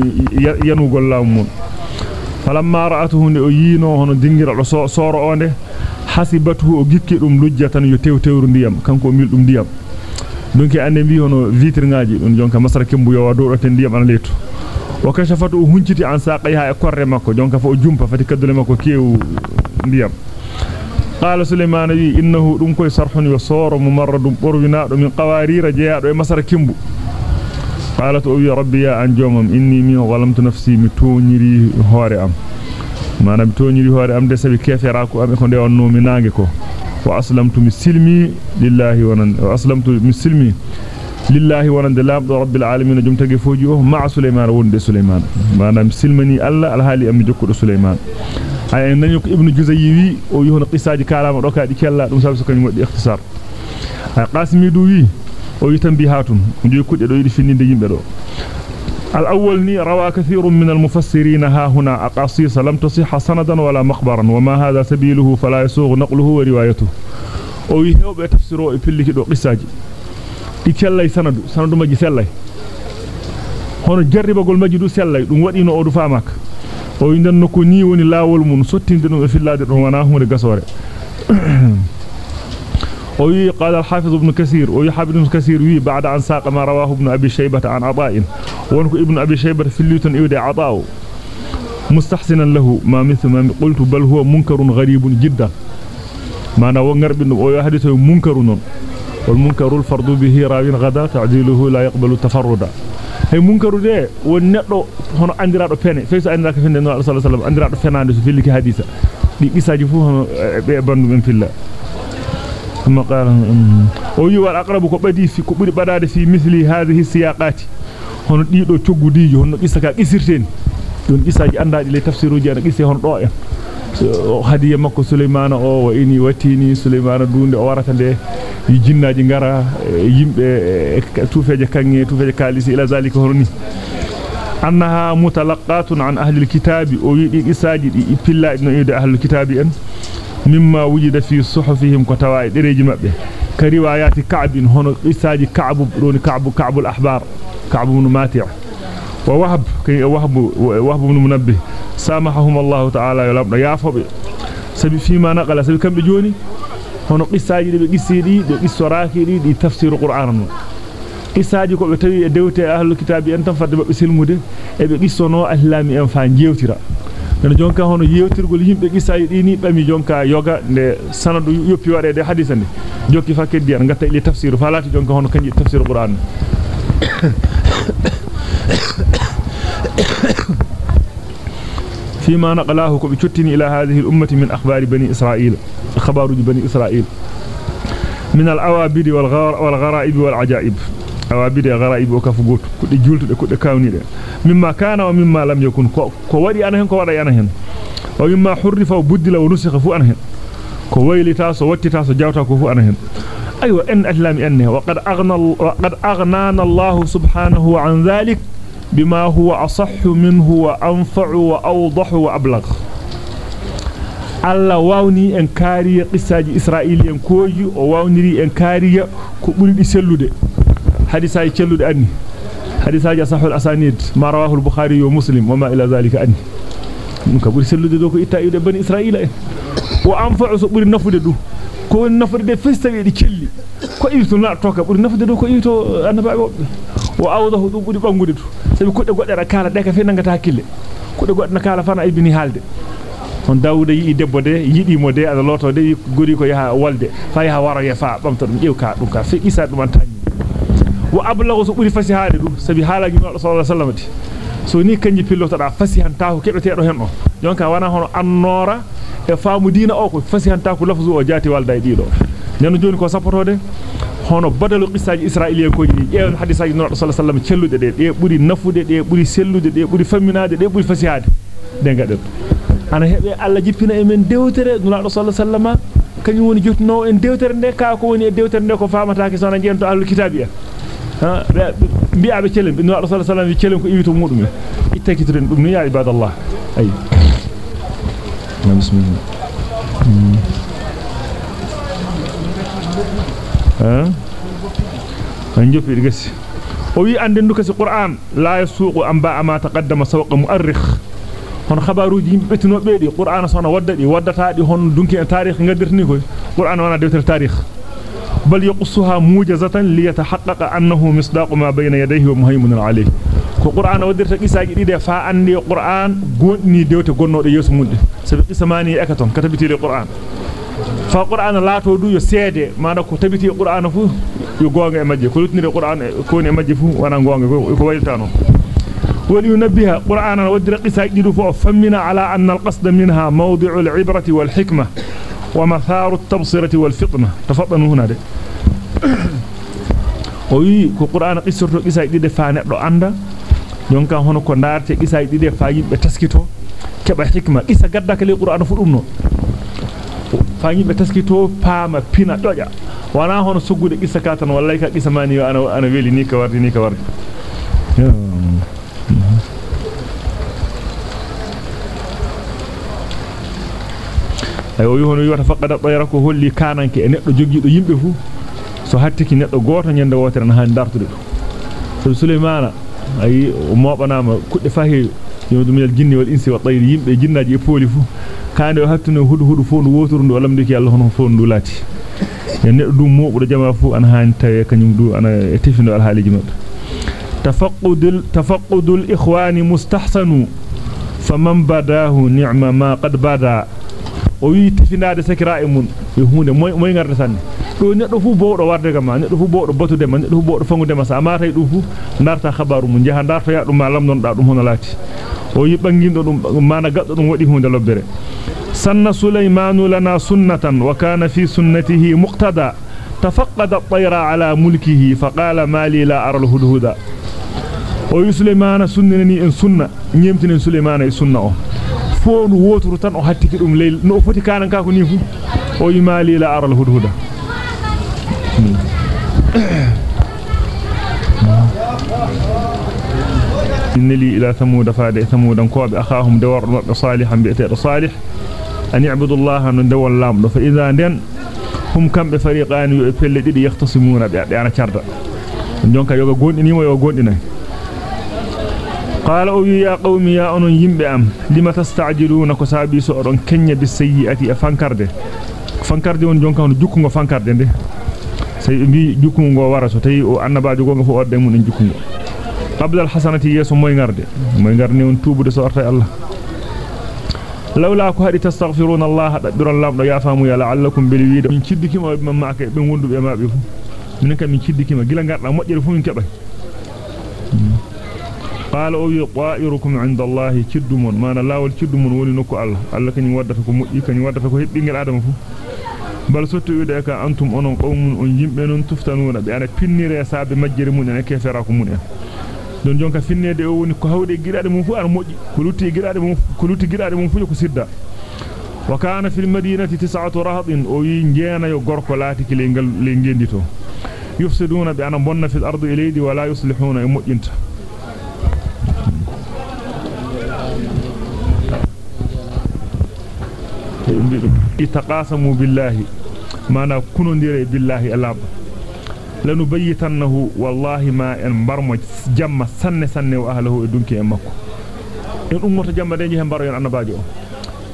yanugol lawmum falamma ra'atuhu ne o yino hono dingira do soro onde hasibatu o gikki dum lujjatan yo tew tewru ndiyam kanko mil dum ndiyam donc ande bi hono vitre ngaaji don jonka masara kembu yo wado ten ndiyam ana leeto o kashafatu hunciti an saqayha e korre makko jonka fa o jumpa fati kaddule makko keewu ndiyam قال سليمان لي إنه دونكو سرح يسور ممرض بروينا من قوارير جياد ومسر كيمبو. قالت أو ربي يا ان جومم إني من ظلمت نفسي متونيري هوري أم. ما نبي تونيري هوري أم دسبي كيفراكو أم؟ كو ديو نومي نانغي كو واسلمت مسلمي لله ونن وأسلمت مسلمي لله ونن دلام رب العالمين جمتغي فوجو مع سليمان وند سليمان. ما نبي سلمني الله الحالي أم جوكو سليمان. Ay nani ko ibnu juzayyi wi o yohno qissaaji kalama do kaadi kella dum sabi so kany moddi ikhtisar ay qasimi du wi o yitam bi hatun ndi kudde do yidi finninde yimbe do الأول ني روى كثير من المفسرين ها هنا أقاصيص لم تصح سندا ولا مخبرا وما هذا سبيله فلا يسوغ نقله وروايته o wi hewbe tafsiro e pilliki do qissaaji di sellay sanadu sanadu maji sellay hono jarribagol maji du sellay dum wadi no o o wi den ko ni woni lawol mun sottinde dum e fillade dum wana humde gasore. وي قال الحافظ ابن كثير وي حافظ ابن كثير وي بعد أن ساق ما رواه ابن أبي شيبة عن عطاء ونكو ابن أبي شيبة في الليتن إودي عطاء مستحسنا له ما مثل ما قلت بل هو منكر غريب جدا ما أنا ونغرب أو حديث منكر والمنكر الفرض به راوين غدا تعديله لا يقبل تفردا hay munkaru de won neddo hono andiraado pene feyso andiraka finde no sallallahu alaihi wasallam andiraado fenande so filliki hadisa di bisaji fu hono be bandu men filla ثم قال أو يو الاقرب كو بدي في كو بودي بدade في مثل هذه السياقات hono diido coggudiiji hono qissa ka qisirten don qissaaji andaaji le tafsiruji ana qisse hono do en hadiya makko Sulaymana o wa ini watini Sulaymana dunde o warata de jinnaaji ngara yimbe tufeje kange tufeje kalisi ila zalika horni annaha mutalaqatun an ahli alkitabi o yidi qissaaji di pilla ibn ide ahli alkitabi en mimma wujida fi suhufihim ko tawaay dereji mabbe ka riwayati ka'b hono qissaaji ka'b don ka'b ka'b al-ahbar ka'b ibn mati' wa wahb kay wahb wahb ibn munabbih samahahum Allah ta'ala yalabda yafobe sabi fima naqala sabi kambe joni hono qissaaji de qissidi de qissoraki di di tafsir qur'an no qissaaji ko be tawi e dewte ahlul kitabi en tan fadde mabbe silmude e be qissono ahlami en fa jewtira den jonka hono yewtirgol yimbe qissaaji dini bami jonka yoga ne sanadu yoppi wadede hadisa ne jokki fa keddi an gatta ile tafsir fa lati jonka hono kanji tafsir qur'an فيما نقلاه كبتشتني إلى هذه الأمة من أخبار بني إسرائيل خبار بني إسرائيل. من الأوابد والغرائب والعجائب. أوابد والغرائب وكفقوت كد جولت كد كاوني مما كان ومما لم يكن. كوالي أنا هن كوالي أنا هن. ومما حرف وبدل ونسخ فو أنا هن. كويلي تاسو واتي تاسو جاوتا كفو أنا هن. أيوة إن أسلامي أنه وقد, أغنى وقد أغنانا الله سبحانه عن ذلك. بما هو أصح منه وأنفع وأوضح وأبلغ Allah wawni en kaariya qissaaji isra'ili en kooji o wawniri en kaariya ko burdi sellude hadisaaji cellude anni hadisaaji sahul asanid ma rawahu al-bukhari wa muslim wa ma ila zalika anni dum ka buri sellude do ko itta yude bani isra'ila en wa anfa'u so buri nafude du ko woni nafude de festawi di celli ko iwto na toka buri nafude do ko iwto annabaabe wobbe wa awdahu dum buri bangude du sabi kudde godde ra kala de ka fe nangata hakkille kudde godde na kala fana ibni halde on dawuda yi debbo de yidi mo de ala loto de gori ko yaha walde fa yaha waro ya fa bamta dum jew ka dum ka fe isa dum an tanni wa ablagu so buri fasihaade dum sabi halaji no sallallahu alaihi wasallam so ni kanji pilloto da fasihantaa ko kebete do hen o jonka wana hono annora e faamu diina o ko fasihantaa ko lafzu o jati walda e dido nenu joni ko sapotode hono badalu qissaaji israiliyen ko ni jeewen hadisaaji no sallallahu alaihi wasallam cellude de de buri nafude de buri sellude de buri faminaade de buri fasihaade de gaden ana hebe alla jippina e men dewtere nulado sallallahu alaihi wasallam kanyum woni jottino en dewtere de ka ko woni e dewtere de ko famata ke sona jento ahlul kitabiya ha bi'abe celen bi nulado sallallahu alaihi wasallam celen ko iwito mudum ittakituren dum ni ya ibadallah إحنا بسم الله. مم. ها؟ انجو في الجس أو وي اندي نوكسي قرآن. لا يسوق ام با ما تقدم سوق مؤرخ. هون خبارو دي بتنو بيدي. قرآن سونا وددي. ودتا دي هون دونكي تاريخ غادرتني كو قرآن وأنا دوتر تاريخ بل يقصها موجزة ليتحقق أنه مصداق ما بين يديه ومهيمن عليه. Ko qur'ana waddirta qisaaji dide fa andi qur'an gondini dewte gonnode yeso munde sabi qisamani ekaton katabiti qur'an fa qur'an laato du yo seede mana ko tabiti qur'an fu yo gonga e majje ko lutnire qur'an ko ne majje fu wana gonga ko waylta non ولينبه قرآنا ودر قصة جدو فمنا على أن القصد منها موضع العبرة والحكمة ومثار التبصرة والفطنة تفضلوا هنا دي وي كو قرآن قصة قصة جدو فانق دو أندا jonka hono ko ndarte qisa dide fa yimbe taskito keba hikma qisa gadda kale qur'an fu dum no fa yimbe taskito paama pina doja wana hono suggude qisa ka tan wallahi ka qisa mani ana ana weli ni ka wardi ni ka wardi ay o yono yota faqada bayra ko holli kananke e neddo jogido yimbe fu so hattiki neddo goto nyande wotere na han dartude so Sulaymana ay mobanama kudde fahi yimdu minal jinni wal insi wa tayri yimbe jinnaaji e pooli fu kande o hattuno hudu hudu fu ndu wotoru ndu alamdiki Allah hono fu ndu lati en neddo dum mobudo jama fu an han tawe kanyum du ana e tefindo al haliji mabbe tafaqqudul tafaqqudul ikhwani mustahsanu faman badahu ni'ma ma qad bada o wi tefinaade sakira e mun e hunde moy moy ngarde sanne do neddo fu bowdo warde gam neddo fu bowdo batude ma neddo fu bowdo fangude ma sa mata dum fu narta khabaru mun jaha darto ya dum ma lamdon da dum hono lati o yi bangindo dum mana gaddo dum wadi hunde lobbere sanna sulaymanu lana sunnatan wa kana fi sunnatihi muqtada tafaqqada at-tayra ala mulkihi faqala ma li la ara al-hudhuda o yi sulaymana sunnani en sunna nyemtinen sulaymana e sunna o fonu woturu tan o hattiki dum leyl no foti kanan ka ko ni fu o yi al-hudhuda إن لي إلى ثمود فاد ثمودا كواب أخاهم دور صالحا بأتير صالح أن يعبدوا الله من دور اللام فإذا دين هم كم بفريقان يؤفل لدي يختصمون بأنا شرد. جونك يوغا قوندني ويوغا قوندنا قال أو يا قوم يا أنون يمبي أم لما تستعجلون كسابي سؤرون كنيا بالسيئة on jonka hono jukkungo fankarde nde go wara so tawi o annabaajo gonga fu odde mun en jukkungo qabla al hasanati yeso moy ngarde moy ngarne on tubude so arta Allah lawla ko hadi tastaghfiruna Allah dabbiron lamdo ya famu ya la'allakum bil wiida min ciddikima be mamaka be wondube e mabbe fu min kam min ciddikima gila garda mojjere fu min kebay قال أو يطائركم عند الله mana lawol ciddumon woni nokku Allah Allah kany waddata ko moddi kany waddata ko hebbingel adama fu bal sotto wiide ka antum onon qawmun on yimbe non tuftanuna be ana pinnire saabe majjere mun en kefera ko mun en don jonka finnede o woni ko hawde giraade mum fu ana moji ko lutti giraade mum ko lutti giraade mum fu ko sidda wa kana fil madinati tis'atu rahadin o wi ngeena yo gorko laati ki lengal le ngendito yufsiduna bi ana bonna fil ardi ilaydi wala yuslihuna e itaqasamu billahi mana kunondire billahi alab lanu bayitannahu wallahi ma en barmo jamma sanne sanne wa ahlihi e dunki e makko en ummoto jamma de jehe baro yon annabaajo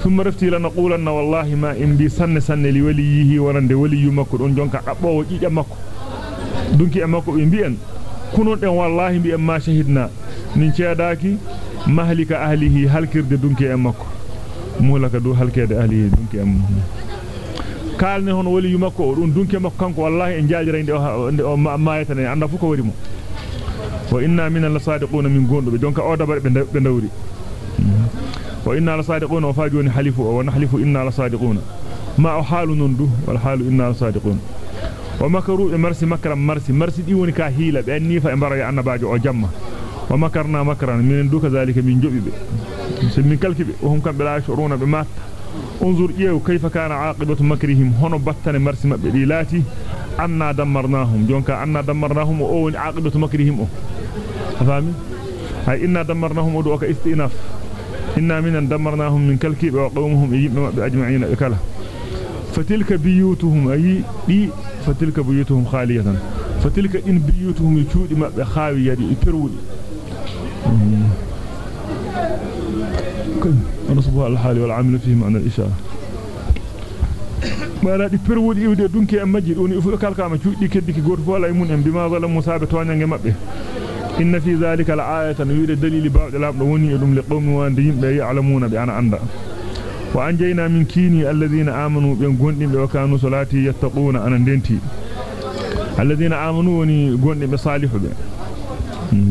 o lana qulanna wallahi ma en bi sanne sanne li waliyihi wonande waliyu makko don jonka abbowo jijam makko dunki e makko be mbi'en kunon den wallahi mbi'en ma shahidna min ceedaaki mahlika ahlihi halkirde dunki e makko mulaka do halkede ahlihi dunki e kalne hono wali yu makko o dun dunke makko kanko wallahi en jaajira inde o maayatane anda fu ko wari mo wa inna minal lasadiquna min gondobe jonka o dabar be be dawri wa inna lasadiquna wa fajuni halifu wa nahlifu inna lasadiquna ma o halu non du wal halu inna lasadiquna wa makaru e marsi makram marsi marsi di woni ka hiila be nifa e mbara annabaajo o jamma du kazalika min jobibe so min kalkibe o hum kambe la shuruna be mat انظر ايو كيف كان عاقبة مكرهم. هنو بطن مرسي مبدي لاتي أنا دمرناهم. جونكا أنا دمرناهم وأون عاقبة مكرهم. فهمي هاي إنا دمرناهم ودوك استئناف. إنا من دمرناهم من كالكيب وقومهم بأجمعين إكلا فتلك بيوتهم. أي دي فتلك بيوتهم خالية. فتلك إن بيوتهم يشود ما بخاوية. دي يبرودي نصب على الحال والعمل فيه معنى الإشارة ما لا تبر ودي ودي دونك يا مجد وني أفضل كلك ما تشوي ديك ديك غرفة لا يمون أم بما ظل مصاب توانيا جم إن في ذلك العاية نريد الدليل بعد الأمر وني يدوم لقوم واندين بي يعلمون بأن عند وأنجينا من كيني الذين آمنوا بين جندي وكانوا صلاتي يتقون أن دنتي الذين آمنوا وني جندي بصالحه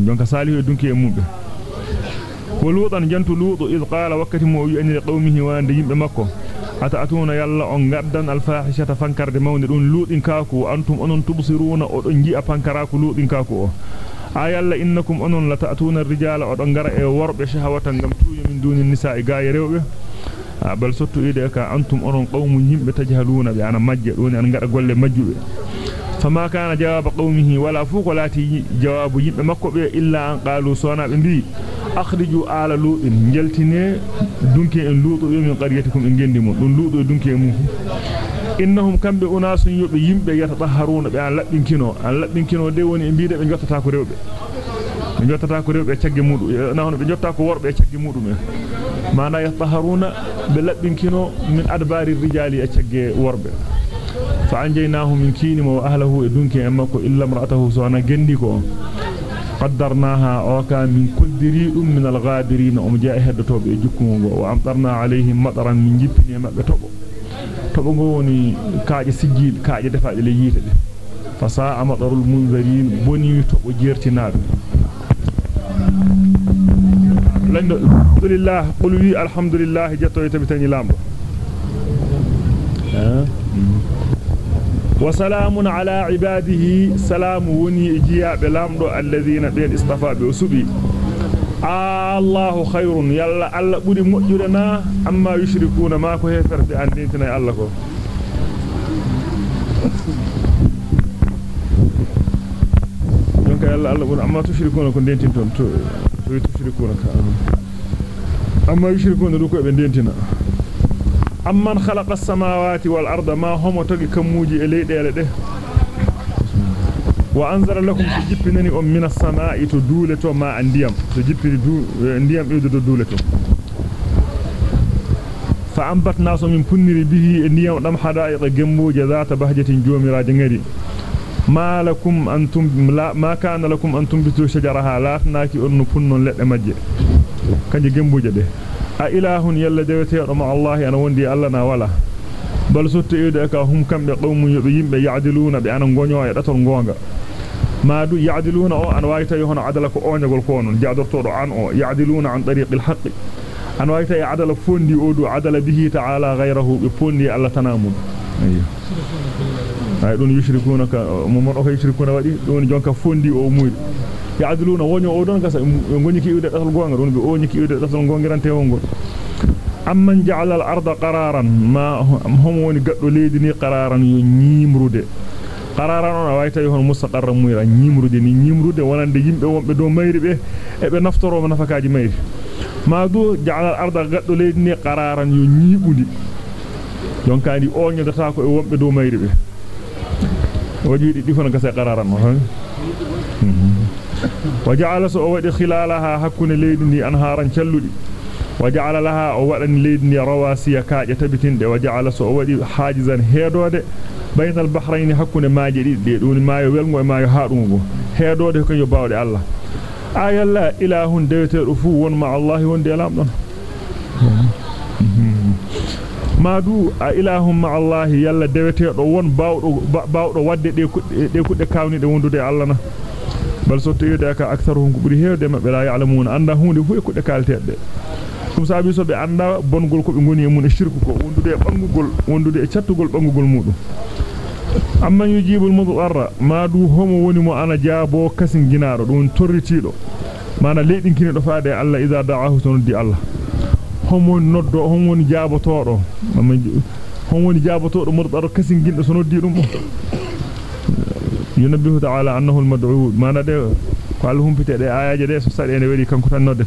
donka salihu dunki e mumbe ولوطا جنت لوط إذ قال وقت مو أن قومه وأن يمب مكو أتأتون يلا أن غدا الفاحشة فانكر دمون دون لوط كاكو أنتم أنون تبصرون أن جيء فانكراكو لوط كاكو ayalla innakum onon la ta'tuna ar-rijala odon gara e worbe shahawatan ngam tuuyo min duni nisaa gaay rewbe bal sottu ide ka antum onon qawmun yimbe tajhaluna bi ana majje doni an ngada golle majjube فما كان جواب قومه ولا فوق ولا تي جواب يبقى مكوبة إلا أن قالوا صنع بمبي أخرجوا آل لوط نجلتنا دونك إن لوط من قريتكم إن جندمون دون لوط دونك إن إنهم كان بأناس يبقى يبقى يتطهرون بأن لبن كنو أن لبن كنو ديوني إنبيد من جوتة تاكو min jotta ta ko rewbe ciagge mudu nawno be jotta ko worbe ciagge mudu men mana yataharuna be labbinkino min adbari rijali ciagge worbe فأنجيناه من كين وأهله ادنك امكو إلا امرأته سوانا غنديكو قدرناها أوكا من قدريد من الغادرين. أم جاهد توبي جكومو وأمطرنا عليهم مطرا من جبن مبه توبو توبو غوني كاجي سجيل كاجي دفاد لي ييتد فصا امطر المنذرين. بني توبو جيرتناد لله قل لي الحمد لله جتويت بتني لامبو. ها؟ وسلام على عباده. سلام وني اجيا بلامدو الذين بين اصطفى بوسبي الله خير. يلا الله بودي مجرنا أما يشركون ما كو هفر بي اندينتنا الله. كو دونك يلا الله بودي. أما تشركون كو دينتين تو تشركون أما يشركون دو كو dentina amman khalaqa as-samawati wal arda ma homo togi kamuji e leydele de wa anzara lakum jippinani um minas samaa'i to duule to ma andiyam to jippiri du ndiyam e do duule to fa ambatna so min punniri bihi e ndiyam dam hada'iqa gembuje zata bahjatin joomiraaje ngari ma lakum antum ma kana lakum antum bitu shajaraha latnaki on punnon ledde majje kanje gembuje de a ilahun yalla deweteedo ma Allah ana wondi Allah na wala bal sotti ede ka hum kambe qawmun yobe yimbe ya'diluna be ana gonyo e datol gonga maadu ya'diluna o an wayta yohon adala ko onyagol ko non jaadortodo an o ya'diluna an tariqil haqq an wayta ya adala fondi odu adala bihi ta'ala ghayrahu be fondi Allah tanamun ayyo ay don yushrikuna ka yaaduluna wonyo o don gasa ngoni ki iwde dasal gonga don be o nyiki iwde dasal gongirante wongol amman ja'ala al-ardha qararan ma hum woni gaddo leedi ni qararan yo nyimrude qararan on wayta yo hon mustaqarra muyra nyimrude ni nyimrude wonande yimbe wonbe do mayri be e be naftoro mo nafakaaji mayri ma du ja'ala al-ardha gaddo leedi ni qararan yo nyibudi jonkandi o nyodata ko e wonbe do mayri be wajidi difona gasa qararan mo وجعل سوى خلالها هكون ليدني أنهارا شلدي. وجعل لها أولا ليدني رواسي كاجة تبتند وجعل سوى حاجزا هيدود بين البحرين هكون ما جديد دون ما يولغو ما يهارونغو هيدود هكون يباود الله. آي الله إله ديوتر أفو مع الله وندي لامدون ma du a ilahum ma Allah yalla deweteedo won bawdo bawdo wadde de de kudde kawni de wondude Allah na bal so teyde ka aktharuhum ko buri heewde mabbe la ya'lamun anda hunde fu e kudde kaltedde dum sabi so be anda bongol ko be ngoni e mun e shirku ko wondude e bangugol wondude e ciattugol bangugol mudum amma yujibul mudarra ma du homo woni mo ana jaabo kasin ginaado dum torritido mana leedinkini do faade Allah iza da'ahu tunudi Allah homo noddo homo woni jaabotodo homo woni jaabotodo mudarra kasin gindo so noddi dum ينبه تعالى أنه المدعو ما نده قال لهم بتاع آية جدي سسال يعني ولي كم كتان نودة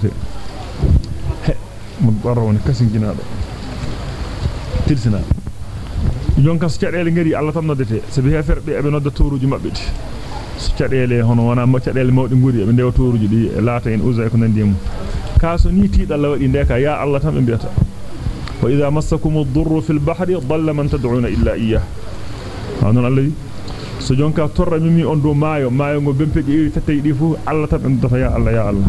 مضرون كسن جناده ترسنا يوم كسر شعر يلي غيري الله تم نودة سبيها فرد أبي نودة توروج ما بيت شعر يلي هون وأنا ما شعر يلي موت نقولي من ده توروج دي لا تين أوزا يكون عندهم كاسو نيتي الله ودي نداك يا الله تم بيتا وإذا مسكم الضر في البحر ضل من تدعون إلا إياه هذا الذي so jonka torra mimi on do maayo maayo go bempeji iri tette di fu Allah tan be data ya Allah ya Allah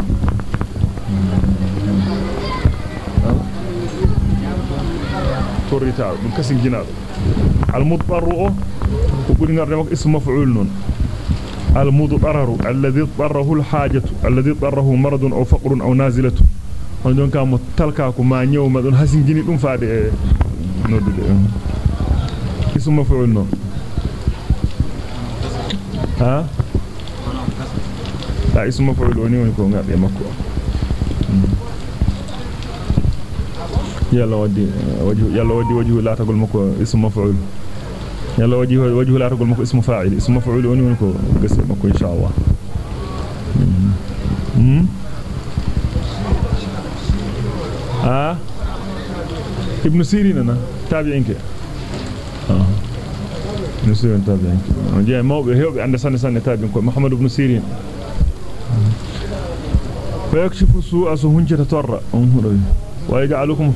torrita dum kasin ginaado al-mudtarru ko buri ngarde mak ismu maf'ul non al-mudtarru alladhi tarrahu al-hajatu alladhi tarrahu maradun aw faqrun aw nazilatu on jonka mo talka ko ma nyewma don hasingini dum faade e noddude ismu maf'ul non ha ta ismu maf'ul woni woni ko ngabe makko yalla waddi wajhu yalla waddi wajhu la tagol makko ismu maf'ul yalla wajhu wajhu la tagol makko ismu fa'il ismu maf'ul woni woni ko gese makko inshallah hmm ah ibn sirin na tabi'inke ah on je mawbe hewbe ande sanne sanne tabi'in ko muhammad ibn sirin فيكشف السوء سهنجة ترى ويجعلكم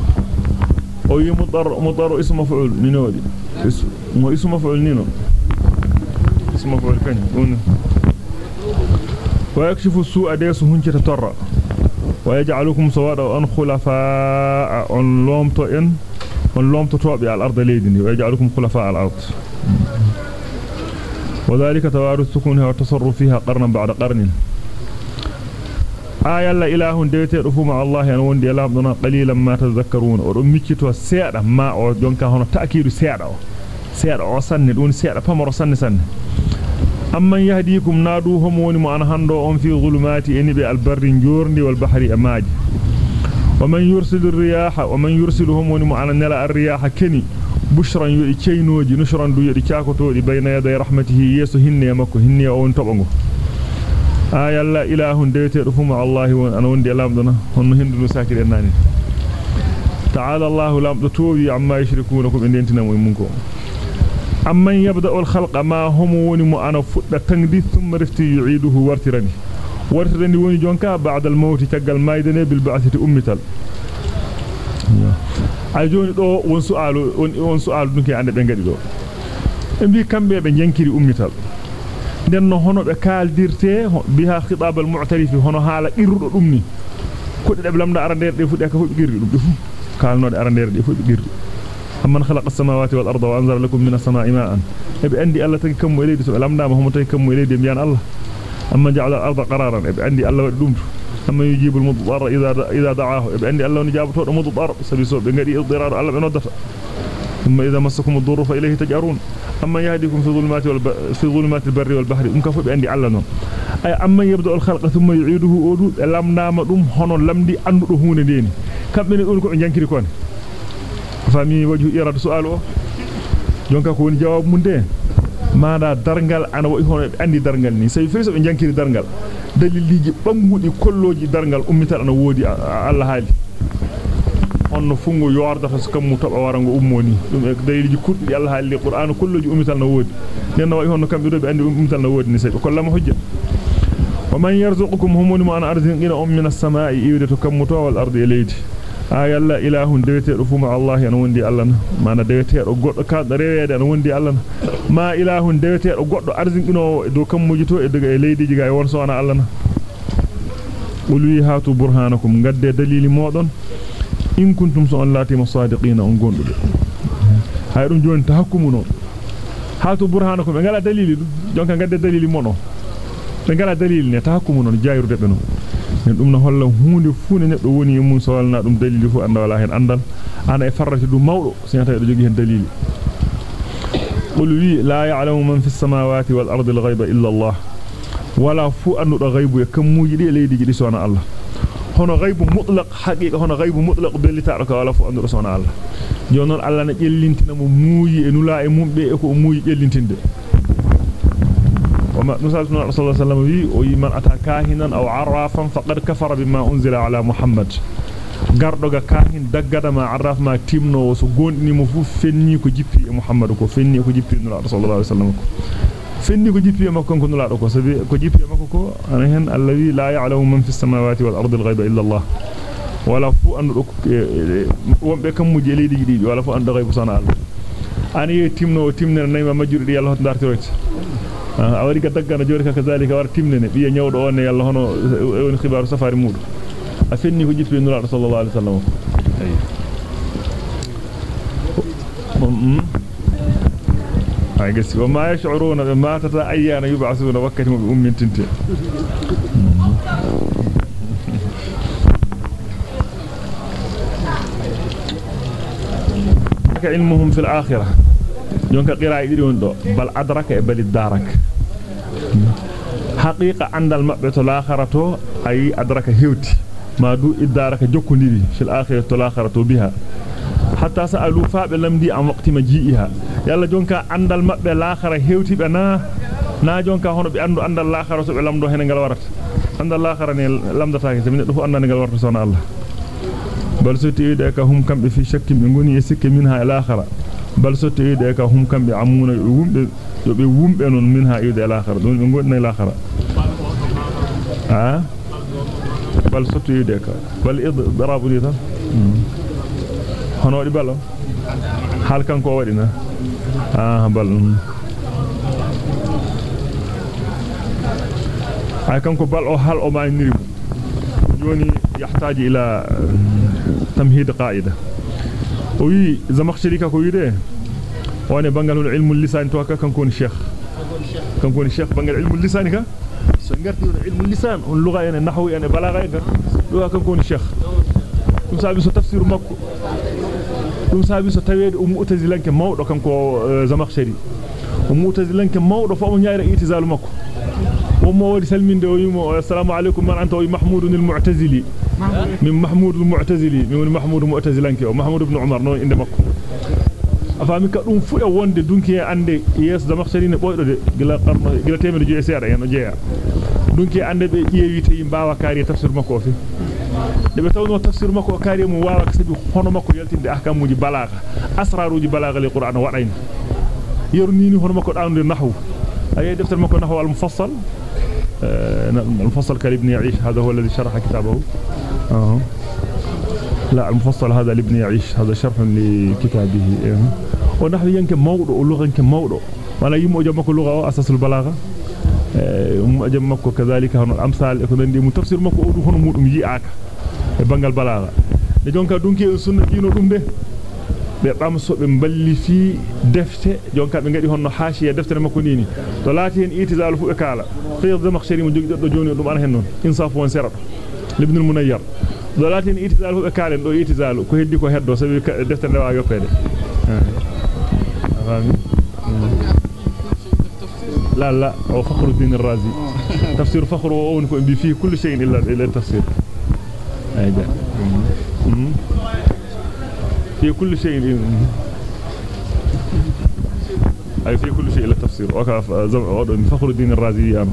أي مضر مضر اسم مفعول. نينودي اسم مو اسم مفعول نينو. اسم مفعول كان. ويكشف السوء ديس هنجة ترى ويجعلكم سواء أن خلفاء. أن لومتو إن أن لومتو توبي على الأرض ليدني. ويجعلكم خلفاء على الأرض. وذلك توارث سكونها والتصرف فيها قرنا بعد قرن. آية لا إله ديتي رفو مع الله أن وندي لامدنا قليلا ما تذكرون. ورميكتو سيادة ما أو جونكا هنا تأكيد سيادة. أو سنة دون سيادة. فمر سنة سنة أما يهديكم نادوهم ونم أن أم في ظلمات إنبي البر جورني والبحر أماج. ومن يرسل الرياح ومن يرسلهم ونم أن نلا الرياح كني. بشرا يؤدي كينوجي نشرا دو يؤدي كاكوتو بين يدي رحمته يسو هني يمكو هني أون تبغو آية لا إله ديتي رفو مع الله وأنا وندي لامدنا هن هندو ساكر إناني تعالى الله لامدو توبي عما يشركونكم إن دينتنا ويمونكم amman yabda'ul khalqa ma hum woni mu ana fudda tangdi thumma rifti yu'iduhu wartirani wartirani woni jonka ba'da al-maut tagal maydane bil ba'thati ummital ay joni do won su'alu won su'alu dunki ande be ngadi do e bi kambe be jankiri ummital den no hono be kaldirte biha khitab al-mu'tarif hono hala irrudo dum ni de lamda arande de fudde ka fudde girdi dum fu kalnode arande de fudde girdi amman khalaqa as-samawati wal arda wa anzala lakum minas samaa'i ma'an ebi andi alla tagi kam mo leedi so lamdama homo tagi kam mo leedi biyan Allah amma ja'ala al-arda qararan ebi andi alla wadi dum ثم يجيب المضطر إذا إذا دعاه. بأن الله نجابته المضطر. سبيسو بنجري الضرار على من ودفع ثم إذا مسكم الضر فإليه تجأرون. أما يهديكم في ظلمات, والب... في ظلمات البر والبحر. أمكفوا بأني علنون أي أما يبدأ الخلق ثم يعيده أولو لم نام دوم هنو لم دي أنرهون دين كم من أولكم إن ينكر كون فمي وجه إيراد سؤال جونك كون جواب من دين. ما دا درنغل أنا وإخوان أني درنغل ني سيفرس إن ينكر درنغل daliliji bangudi kolloji dargal ummital ana wodi Allah haali onno fungo yordata so kam mu toba warango ummoni dum e daliliji kurdi Allah haali qur'an kolloji ummital na wodi den wa'i hono kambe do be andi ummital na wodi ni sey ko lama hujja ومن يرزقكم هم من أرزقنا أم من السماء إيودة كمتوا والأرض إليدي ay alla ilahun deweteedo fu allah en wondi allah mana deweteedo goddo kaddo reweede en wondi allah ma ilahun deweteedo goddo arzinqino do kammuji to e daga e leydiji ga e won sona allah qul hatu burhanakum gadde dalili modon in kuntum so on lati musadiqina on gondude hay dum joni tahakkumu non hatu burhanakum be ngala dalili jonka gadde dalili mono be ngala dalili ne tahakkumu non jayrude be non en dum no holla hunde fuune neddo woni mum so walna dum dalili fu anda wala hen andal ana e farrati dum mawdo sinata do jogi hen dalili qul wi la ya'lamu man fis samawati wal ardi al ghaiba illa allah wala fu andudo ghaibu e kamuji di leydiji di sona allah hono ghaibu mutlaq haqiqa hono ghaibu mutlaq bellita ko wala fu andudo sona allah jonon allah na jellintina mo muuyi e nula e mumbe e ko muuyi jellintinde الله صلى الله عليه وسلم ومن أتى كاهنا أو عرافا فقد كفر بما أنزل على محمد gardoga kahin daggada ma arraf ma timno so gondini mo fu fenni ko jippi e muhammad ko fenni ko jippi nula sallallahu alaihi wasallam ko fenni ko jippi makko ko nula ko sabi ko jippi makko ko ana hen allazi la ya'lamu man fis samawati wal ardi al ghaiba illa allah wala fu andu wombe kammuji leedi jidi wala fu andu ghaibu sana allah ani timno timnere nayma majjudi yalla hot a wari ka daggana jori kaka zalika war timnene biya nyawdo on yalla hono woni khibaru safari mudu a fenni ko jitbe nura sallallahu alaihi wasallam ay gasi wa ma yash'uruna bima tata ayyana yub'asuna wakati mu ummin tinte ilmuhum fil akhirah jonka qira'i didi won do bal adraka e bal darak haqiqa andal mabbe to l'akhirato ay adraka hewti ma du idaraka jokkondiri fil akhirati to l'akhirato biha hatta sa'alu faabe lamdi am waqti maji'iha yalla jonka andal mabbe l'akhira hewti be na na jonka hono be andu andal l'akhira to be lamdo hen ngal warata andal l'akhira ne lamdata ke min do fu andal ngal warata sona Allah bal so tiide ka hum kambe fi shakkin be ngoni e sikke minha al-akhira بل ستيدك هم كم بعمون يوم بيوم بينهم منها إذا الآخر دون يقول نيل آخر ها بل ستيدك بل إذ ضرب لي ذا هنوري بلو هل كان قوارنا آه بل هل كان قبل أو هل أو ما يحتاج إلى تمهيد قاعدة وي زمخشري كو يده وأنا بانغال العلم اللسان تو كان كون شيخ كان كون شيخ بانغال علم اللسان كا سنغرتي علم اللسان اللغة يعني النحو يعني بلاغه دو كان كون شيخ dum sabi so tafsir makko dum sabi so tawede um mu'tazilanke mawdo kanko zamakhshari um mu'tazilanke mawdo fo mo nyaara itizalu makko ومو ودي سلمين ويمو السلام عليكم من أنت محمود المعتزلي من محمود المعتزلي من محمود المعتزلي أو محمود بن عمر نو اند مكو. افامي كدوم فو وند دونكي اندي ياس دمخسرين بويد دي. غلا قرن غلا تيمر جو سيدا ينو جيا دونكي اندي بي ييويتي مباوا كاري تفسير مكو في. دبي تاو نو تفسير مكو كاري مو واوا كسبي هونو مكو يلتيندي أحكام مودي بلاغ اسراروجي بلاغ للقران وداين يرنيني هونو مكو داوند نحو. أي دفتر مكو نحو المفصل؟ آه، المفصل كالابن يعيش. هذا هو الذي شرح كتابه. آه. لا المفصل هذا لابن يعيش هذا شرح لكتابه إيه. ونحن ينك موضع اللغة ينك موضع ولا يمو جمك اللغة أساس البلاغة. أم جمك كذلك هنا الأمثال يكون عندي متفسير مكو أدو هنا مودم يأك بنغال البلاغة لجونك دونكي السنة دينو دم ده be bamso be balli fi defte jonka be ngadi honno hashiya deftere makko nini to laati hen itizal fu e kala khayr zamakhshari mo jogi do joni dum an hen non insaf won libn al munayyar do laati hen itizal fu e kala do itizal ko heddi ko heddo sabi deftere لا لا هو فخر الدين الرازي. تفسير فخر وأون كون فيه كل شيء إلا إلا التفسير. أيدا في كل شيء أي في كل شيء إلا التفسير. وكاف فخر الدين الرازي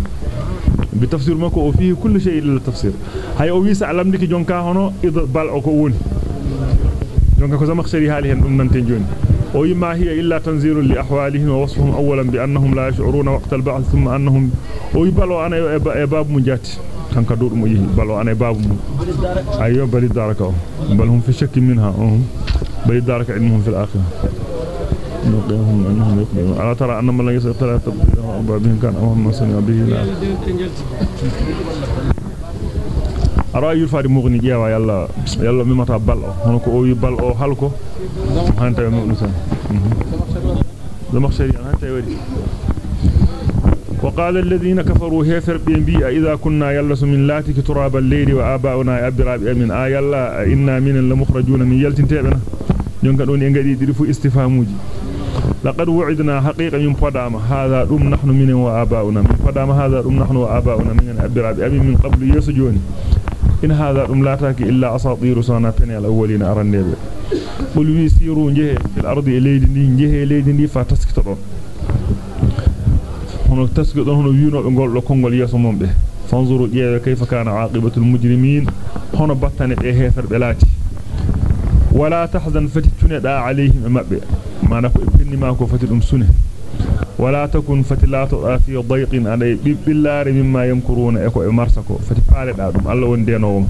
بتفسير ماكو وفيه كل شيء إلا التفسير. هاي أويس علم ديك جونكا هنا إذا بالعكو وني جونكا كو زمخشري حالي هن أم ننتين جوني وما هي إلا تنزيل لأحوالهم ووصفهم أولا بأنهم لا يشعرون وقت البعث ثم أنهم ويبالوا أنا باب مجات. كان كدور مو يهي بالوا أنا باب أيوة بل الدارك بل هم في شك منها بل الدارك علمهم في الآخرة. نقيهم أنهم يقبلون ألا ترى أن من لا يسأل تبديله أربابهم كان أمام سمع به. لا رأي الفاري مغني جاوا يلا يلا ممتا بل هناك أوي بل أو حلقو هانتا يمؤنسان زمخشري هانتا يودي وقال الذين كفروا هيفر بي. إذا كنا يلس من لاتك تراب الليل وآباؤنا أبراب من آي الله إنا من لمخرجون من يلتن تيبنا. jonka don en gadi diri fu لقد وعدنا حقيقة من فدام هذا دم نحن من وآباؤنا. من فدام هذا دم نحن وآباؤنا من أبرا بأبي من قبل يسجون إن هذا دم لا تاكي إلا أساطير سانا فني الأولين أرى النبي. قل ويسيروا جهي في الأرض ليدني جهي ليدني فتسكتروا هنو تسكتون هنو يونو بنقول لكم قل يسمون به. فانظروا إيه كيف كان عاقبة المجرمين. هنو بطن إيه هيثر بلاتي. ولا تحزن فتتنع عليهم مأبئ ما نقول ابني ما كو فتدم سنه ولا تكن فتلات في ضيق علي بالله مما يمكرون اكو مرسكو فتفالدا دم الله وندينو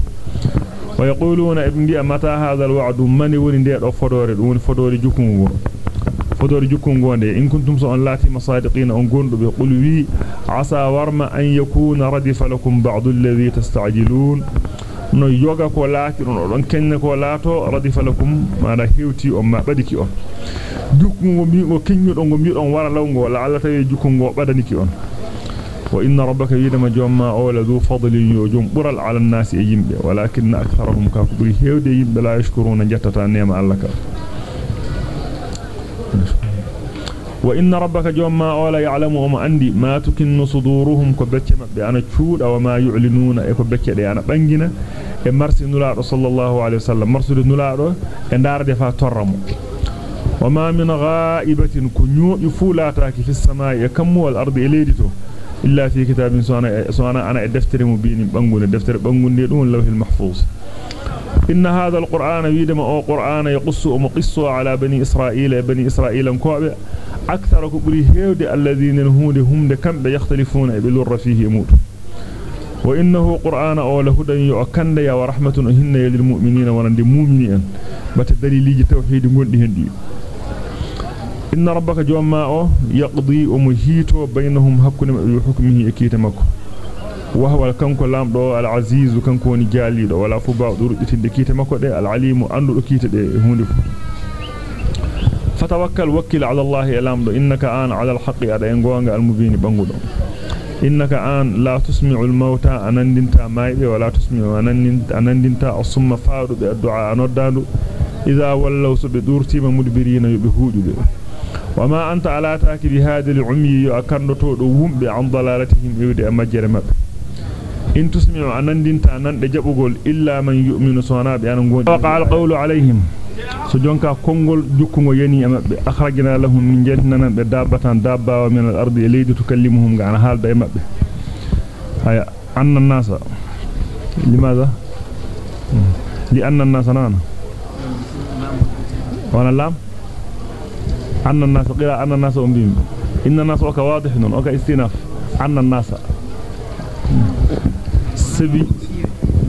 ويقولون ابني متى هذا الوعد من وني دي دو فدوري دون فدوري جوكونغو فدوري جوكونغو دي ان كنتم سو لاتي مصادقين ان غوندو بي وي عسى ورم ان يكون ردف لكم بعض الذي تستعجلون no yoga ko laati non don kenne ko laato radifa lakum mana hewti on ma badiki on jukkungo mi o kennyudo ngo mi don wara lawngo la alla tay jukkungo badaniki on wa inna rabbaka yidama jomma awla du fadlin yujum bural ala an-nas e yimbe walakin aktharuhum ka buri hewde yimbe la yashkuruna jattata nema alla ka wa inna rabbaka jomma wala ya'lamu wa andi ma tukinnu suduruhum ko becce mabbe ana cuuda wa ma yu'linuna e ko becce de ana bangina e marsi nulaado sallallahu alaihi wasallam marsude nulaado e darde fa torramo fi samai e kammu wal ardi e leedi to illa fi kitabin sona sona ana e deftere mubinin bangunde deftere bangunde dum lawhil mahfuz إن هذا القرآن ويدما أو قرآن يقص ومقص على بني إسرائيل بني إسرائيل كوبي أكثر كبري هيود الذين الهود هم كم يختلفون بلور فيه يموت. وإنه قرآن أول هدى يؤكن يا ورحمة هن للمؤمنين ورند مؤمنين. بتدليل توحيد قلت هندي. إن ربك جوما يقضي ومهيت بينهم حكم بحكمه أكيد مكو وهو كانكو لامدو العزيز كانكو ني جاليدو ولا فبا دور يتinde kite makko de العليم do kite de hunde فتوكل وكل على الله لامدو. إنك آن على الحق ادا نغونغا المبين بانغودو. إنك آن لا تسمع الموتى أنندنتا مايبه ولا تسمع أنندنتا الصم فادو بالدعاء نوداندو إذا ولوا سبدورتيما مدبرين يبهوجو وما أنت على تأكي بهذه العمي يؤكرنطو دوهم بعن ضلالتهم يودي أمجرمب إن تسمعوا أنن دينت أنن دجبو قول إلا من يؤمن سوانا بأنن قول وقع القول عليهم. سجونك كونغول جوكو يني أخرجنا لهم من جنتنا بدابة دابة ومن الأرض إليد تكلمهم عن حال بأمب هيا أن الناس لماذا؟ لأن الناس نانا. وأنا اللام؟ أن الناس قراء أن الناس أمبيم إن الناس أوكا واضح نون أوكا استناف أن الناس. سبي.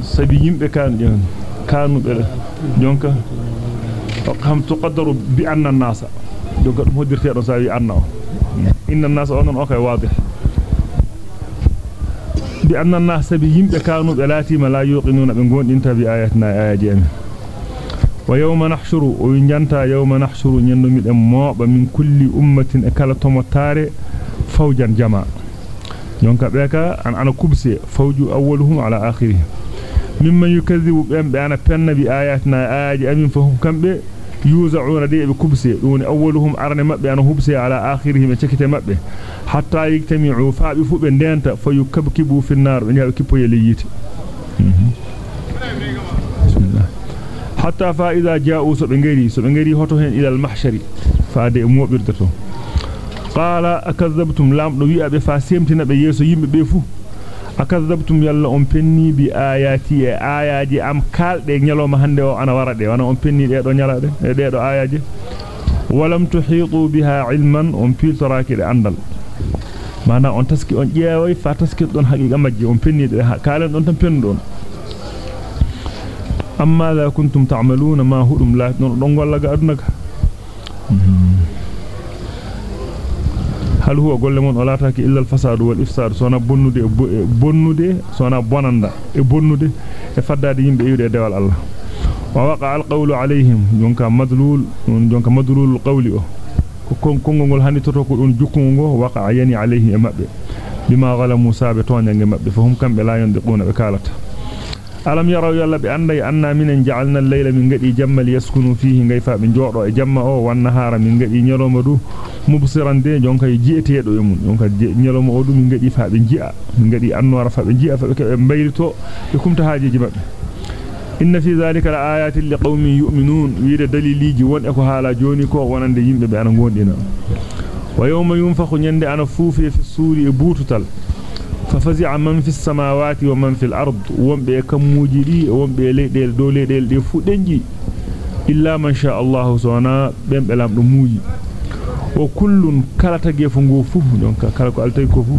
سبي يم بكان جون كانوا بلا جونكا. هم تقدر بأن الناس. جونكا مهدر فيها نساوي أنه إن. الناس أنون أوكا واضح. بأن الناس سبي يم بكانوا بلاتي ما لا يوقنون من قول انت بآياتنا آيات يمين ويوم نحشر وينجنتا يوم نحشر نندميد موب من كل أمة اكلتم وتار فوجا جماعة يونكا بكا أن أنا كوبسي فوج أولهم على آخره. مما يكذب بهم بأن النبي اياتنا آج أمين فهم كمبه يوزعون دي بكبسي دون أولهم أرن مبه ان هبسي على آخره من تشكيت مبه حتى يجتمعوا فابي فوب دنت فيكبكبوا في النار. نيا كيبو يليت. Hatta fa idha ja'u so be ngari so be ngari hoto hen ila al mahshari faade e mobirde to qala akazzabtum lamdo wi abe fa semtina be yeso yimbe be fu akazzabtum yalla on penni bi ayati e ayaji am kalde nyaloma hande o ana warade wana on penni de do nyalade e de do ayaji walam tuhitu biha ilman on piltoraki de andal mana on taski on jeeway fa taski don haqiqa majji on penni de kalen don tan pennu don amma la kuntum ta'maluna ma hudum la don don gollaga adunaka hal huwa golle mon wala taaki illa al fasadu wal ifsad sona bonnude e bonnude sona bonanda e bonnude e faddade yimbe yude dewal Allah wa waqa al qawlu alayhim jonka madlul jonka madlul qawli o ko kon kongol hani toto ko don jukkungo waqa yani alayhi e mabbe bima ghala musa be tonyange mabbe fa hum kambe la yondiquna be kalata alam yaraw yalla be anday anna minen ja'alna al-layla min gadi jammal yaskunu fihi ngayfa be jodo e jamma o wan nahara min gadi nyaloma du mubsiran de jonka ji'eteedo e mun jonka nyaloma o du min gadi fa be ji'a min gadi annora fa be ji'a fa be ke baylito be kumta haajeji mabbe inna fi zalika la-ayatin liqaumin yu'minun wiide daliliji won e ko haala joni ko wonande yimbe be ana gondina wa yawma yunfakhu nyande ana fuufi fi suri e bututal ففزع من في السماوات ومن في الأرض ومبه كموجي دي ومبه ليدل دو ليدل دي فودنجي. إلا من شاء الله سبحانه بهم بلام دو موجي وكل كلا تجيفو غو فو دونك كلا كو ألتاي كو فو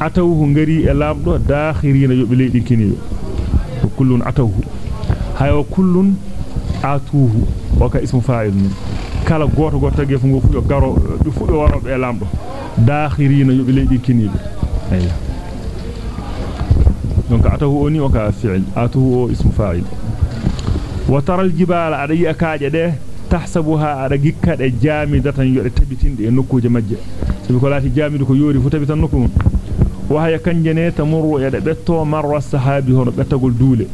اتوه غري e lamdo dakhirina yobe leydi kiniyo وكل أتوه. atuhu o ka ismu fa'il kala goto goto tagefo go fu yo garo be fu be warobe e lamdo dakhirina yobe leydi kiniyo ayya donc atahu oni o ka fi'il atuhu o ismu fa'il wa tara al-jibala adayi akaaje de tahsabuha ada gikkade jamidatan yode tabitinde e nokkuje majje sabi ko lati jamidu ko yori fu tabitan nokku mun wa haya kanjene tamurru yade betto marra sahabi hono bettagol duule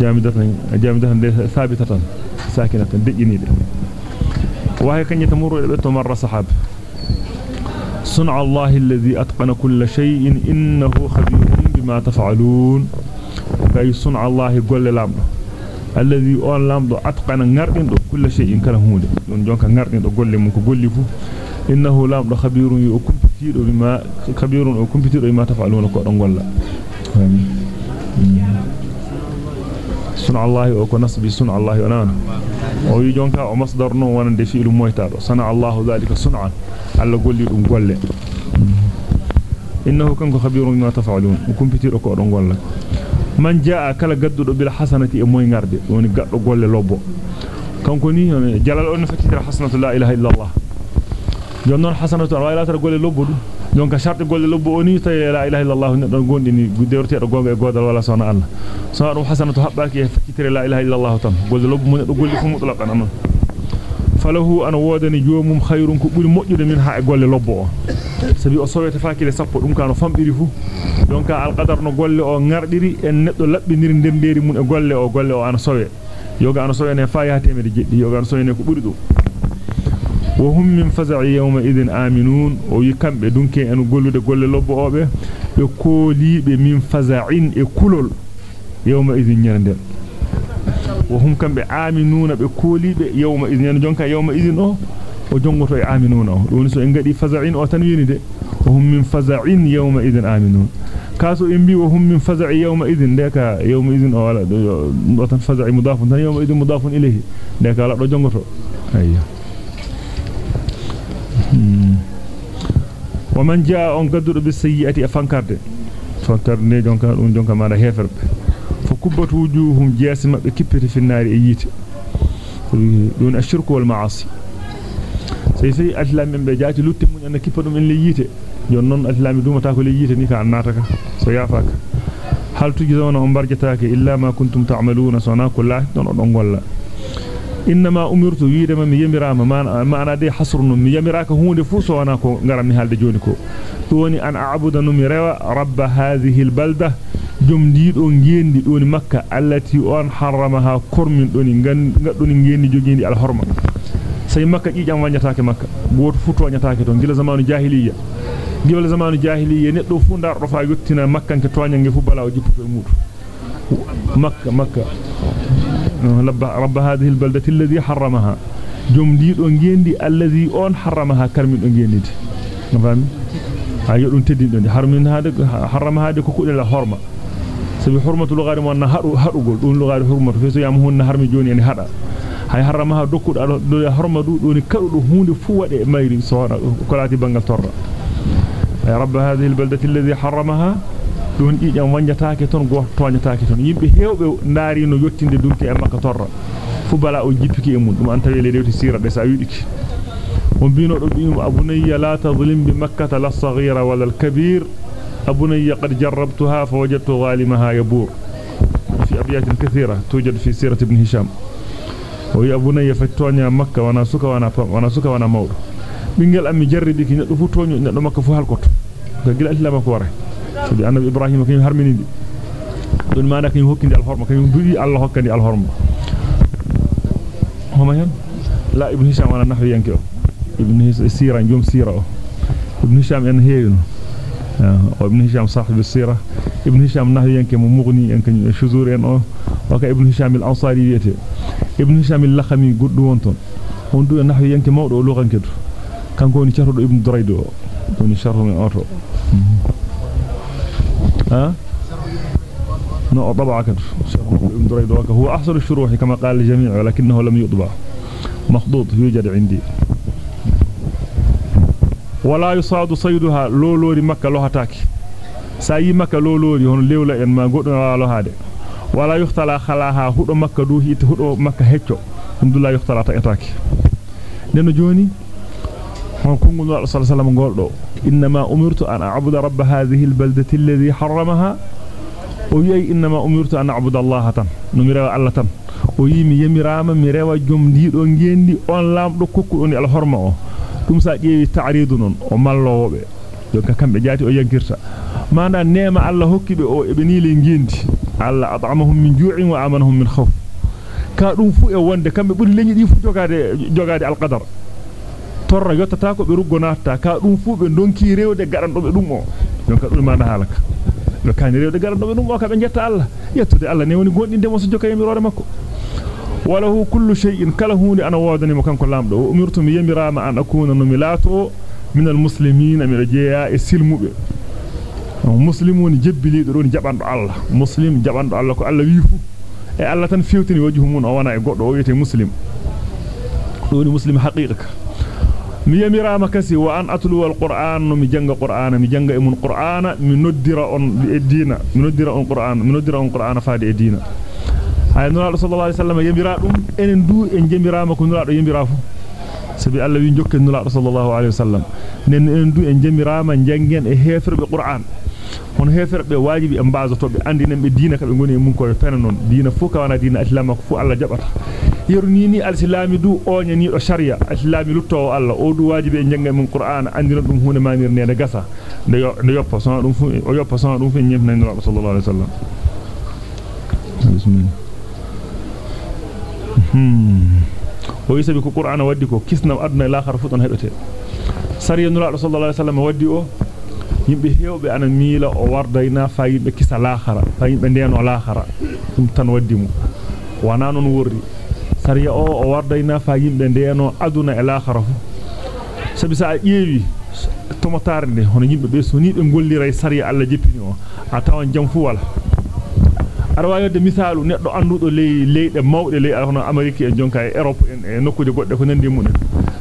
jamidatan jamidatan de sabitatan sakinatan dejinide وهي كان يتمر بتمر صحاب صنع الله الذي أتقن كل شيء إنه خبير بما تفعلون. كي صنع الله قول لامدو الذي أون لامدو أتقن غردين كل شيء كان هود دون جونكا غردين دو قول لمو قول فو. إنه لامدو خبير يكمبتير بما خبير يكمبتير بما تفعلون كو دون قول صنع الله وكو نصب صنع الله ونان أو يجونكا أو مصدر نو وان دي فيل مويتادو صنع الله ذلك صنعا الله غولي دون غول انه كان خبير بما تفعلون وكمبيوتر أو دون غول من جاء كلا غددو بلا حسنه اي موي غاردي دون غادو غول لوبو جلال اون فتي حسنه لا اله الا الله يونن حسنه لا اله الا الله donc charte golle lobbo oni tay la ilaha illa allah neddo gondini gudewrte do gonga e godal wala sona allah so dum hasanatu habbaki e fatira la ilaha illa allah tam golle lobbo mun do golli fu mutlaqan anon falahu an wodani joomum khayrun ko buri mojjude min ha e golle lobbo o sabi o sowete fakile sappo dum kano fambiri fu donc al qadar no golle o ngardiri en neddo labbiniri ndemberi mun e golle o golle o ana sowe yoga ana sowe ne faaya temede jeddi yoga ana sowe ne ko buri dum idhin aminun o yikambe dunke en gollude golle lobbo obe be koolibe min faza'in e kulol yawma idhin nyande وهم كم بآمنون بكولي بيوم إذن يعني جونكا يوم إذن أو وجونغتو آمنون أو دون سو إنغدي فزعين أو تنوين دي وهم من فزعين يوم إذن آمنون كاسو إنبي وهم من فزع يوم إذن ديكا يوم إذن أو على وطن فزع مضاف تاني يوم إذن مضاف إليه ديكا لا دو جونغتو ومن جاء أن قدر بالسيئة أفنكرد فانكرد جونكا جونكا ما هيفرب فكبت وجوههم جاسمة بكبت في النار اييت دون الشرك والمعاصي سي سي اسلام من من leyite jon non islam dumata ko leyite ni ka annata ka so yafaka hal tujizawna on barjataake illa ma kuntum ta'maluna sona ko la don don golla. Inma umirtu widama mi yamirama maana de hasrun mi yamiraka hunde fu sona ko ngaram mi halde joni ko doni an a'budu mi rewa rabb hadhihi albaldah jom diido ngendi doni makka allati on harramaha kormin doni ngaddoni ngendi jogindi al horma say makka jijam wañataake makka goto fu toñataake to gila zamanu jahiliya gila zamanu jahiliya neddo fu ndardo fa yottina makkanke toñange fu bala o jippu e mudu makka makka albaldati alladhi harramaha jom diido ngendi alladhi on harramaha karmin do ngendidi ngam ayo dum teddin do harmin hade harrama hade ko kudela horma sabi hurmatu lugari mon hadu hadugol dum lugari hurmatu fe so yam hunna harmi joni en hada hay harama ha dokkudo do horma du doni kadudo hunde fu wade mayri so ko lati bangal torra ay rabb don jijam wanjataake ton go toñataake ton yimbe hewbe ndaari no yottinde dunki e makka torra fu bala o jippiki e mun dum an tawi le dewti sira de sa yudiki on bino do biimo abunayya la tadhlim bi makkah la saghira wala al kabir أبني قد جربتها فوجدت غالمها يبور في أبيات كثيرة توجد في سيرة ابن هشام وهي أبني فتوانيا مكة وأنا سكا وأنا, وأنا سكا وأنا مور بنجل أمي جربي كي نتلو فتوانيا نتلو مكة فوها الكوت فقل أسلا ما كواري سبي أنا إبراهيم كي يهرمني دي دون ما أنا كي يهوكني الحرمة كي يهدودي الله هكني الحرمة هما ين لا ابن هشام وأنا نحو ينكي ابن هشام سيرة جوم سيرة ابن هشام ينهينو وابن هشام صاحب السيرة ابن هشام نهي ينكي مغني ينكي شزور ين وكا ابن هشام الأنصاري يتي ابن هشام اللخمي قد وانتون وندو نهي ينكي موضوع لغن كدو كان كوني شرح ابن دريدو كوني شرح من أوتو طبعا كده. هو أحسن الشروح كما قال الجميع ولكنه لم يطبع. مخضوط يوجد عندي. ولا يصاد صيدها لولوري مكة لها تاكي. ساي مكة لولوري هون ليولا ما قدنا لها دي. ولا يختلى خلاها هدو مكة دوهي هدو مكة هكو الحمد لله يختلى تاكي. لأنه جوني sallallahu alaihi wasallam goldo inma umirtu an a'budu rabb hadhihi albaldati alladhi harramaha o yi inma umirtu an a'budu allaha tan numira allah tan o yimi yamirama mi rewa jom diido ngendi on lamdo kokku on alhorma o dum sa ƴeewi ta'ridu non o mallowobe donc kambe jaati o yankirta manda neema Allah hokkibe o e be ni le ngendi Allah at'amahum min ju'in wa amanahum min khawf ka dum fu e wonde kambe buri leñi di fu jogade jogade alqadar torra yottata ko be ruggonata ka dum fu be donki rewde garando be dum o donc dum ma halaka be kani rewde garando be dum o ka be jetta Allah yettude Allah ne woni gondinde mo so jokka yamirore makko وله كل شيء كله أنا وادني مكان كلام دو أمرت يمرام أن أكون نملاتو من المسلمين من رجاء السلم مسلمون جبلي دون جبان الله مسلم جبان الله كو الله ويفو e Allah tan fewtini wajhu mun o wana e goddo o yete muslim doni muslim haqiqa kasi wa an atlu alquran mi janga qur'ana mi janga e mun qur'ana mi noddira on e diina mi noddira on qur'ana mi noddira on qur'ana faade e diina ay nuraado sallallahu alaihi wasallam yamira dum enen du en jamirama ko nuraado yamira fu sabi Allah wi jokken nuraado sallallahu alaihi wasallam nen en du en jamirama jangen e hefirbe qur'an hono heferbe wajibi e mbaazoto be andinen be diina ka be ngoni mun ko pena non diina fu ka wana diina islam ko fu Allah jabata lutto Allah o du wajibi e janga mun qur'an andina dum hunde manir ne gasa de de yoppa so dum fu o yoppa so dum fu nyemna ni rasul sallallahu alaihi wasallam bismillah hmm o yisabi ko qur'an waddi ko kisna adna al-akhir futan hebete sariya nura rasul sallallahu alaihi wasallam waddi o yimbe heewbe ana miila o wardayna fa yimbe kisa laakhara fa yimbe ndeno laakhara dum tan waddi mu wana non worri sariya o o wardayna fa yimbe ndeno aduna e laakhara sabi sa ƴeewi tomotare nde hono yimbe be so ni be golliray sariya alla jeppini o a tawan jam fu wala ara wayode misalu neddo andudo ley leyde mawde ley hono amerique en jonka e europe en e nokkude godde ko nandi mun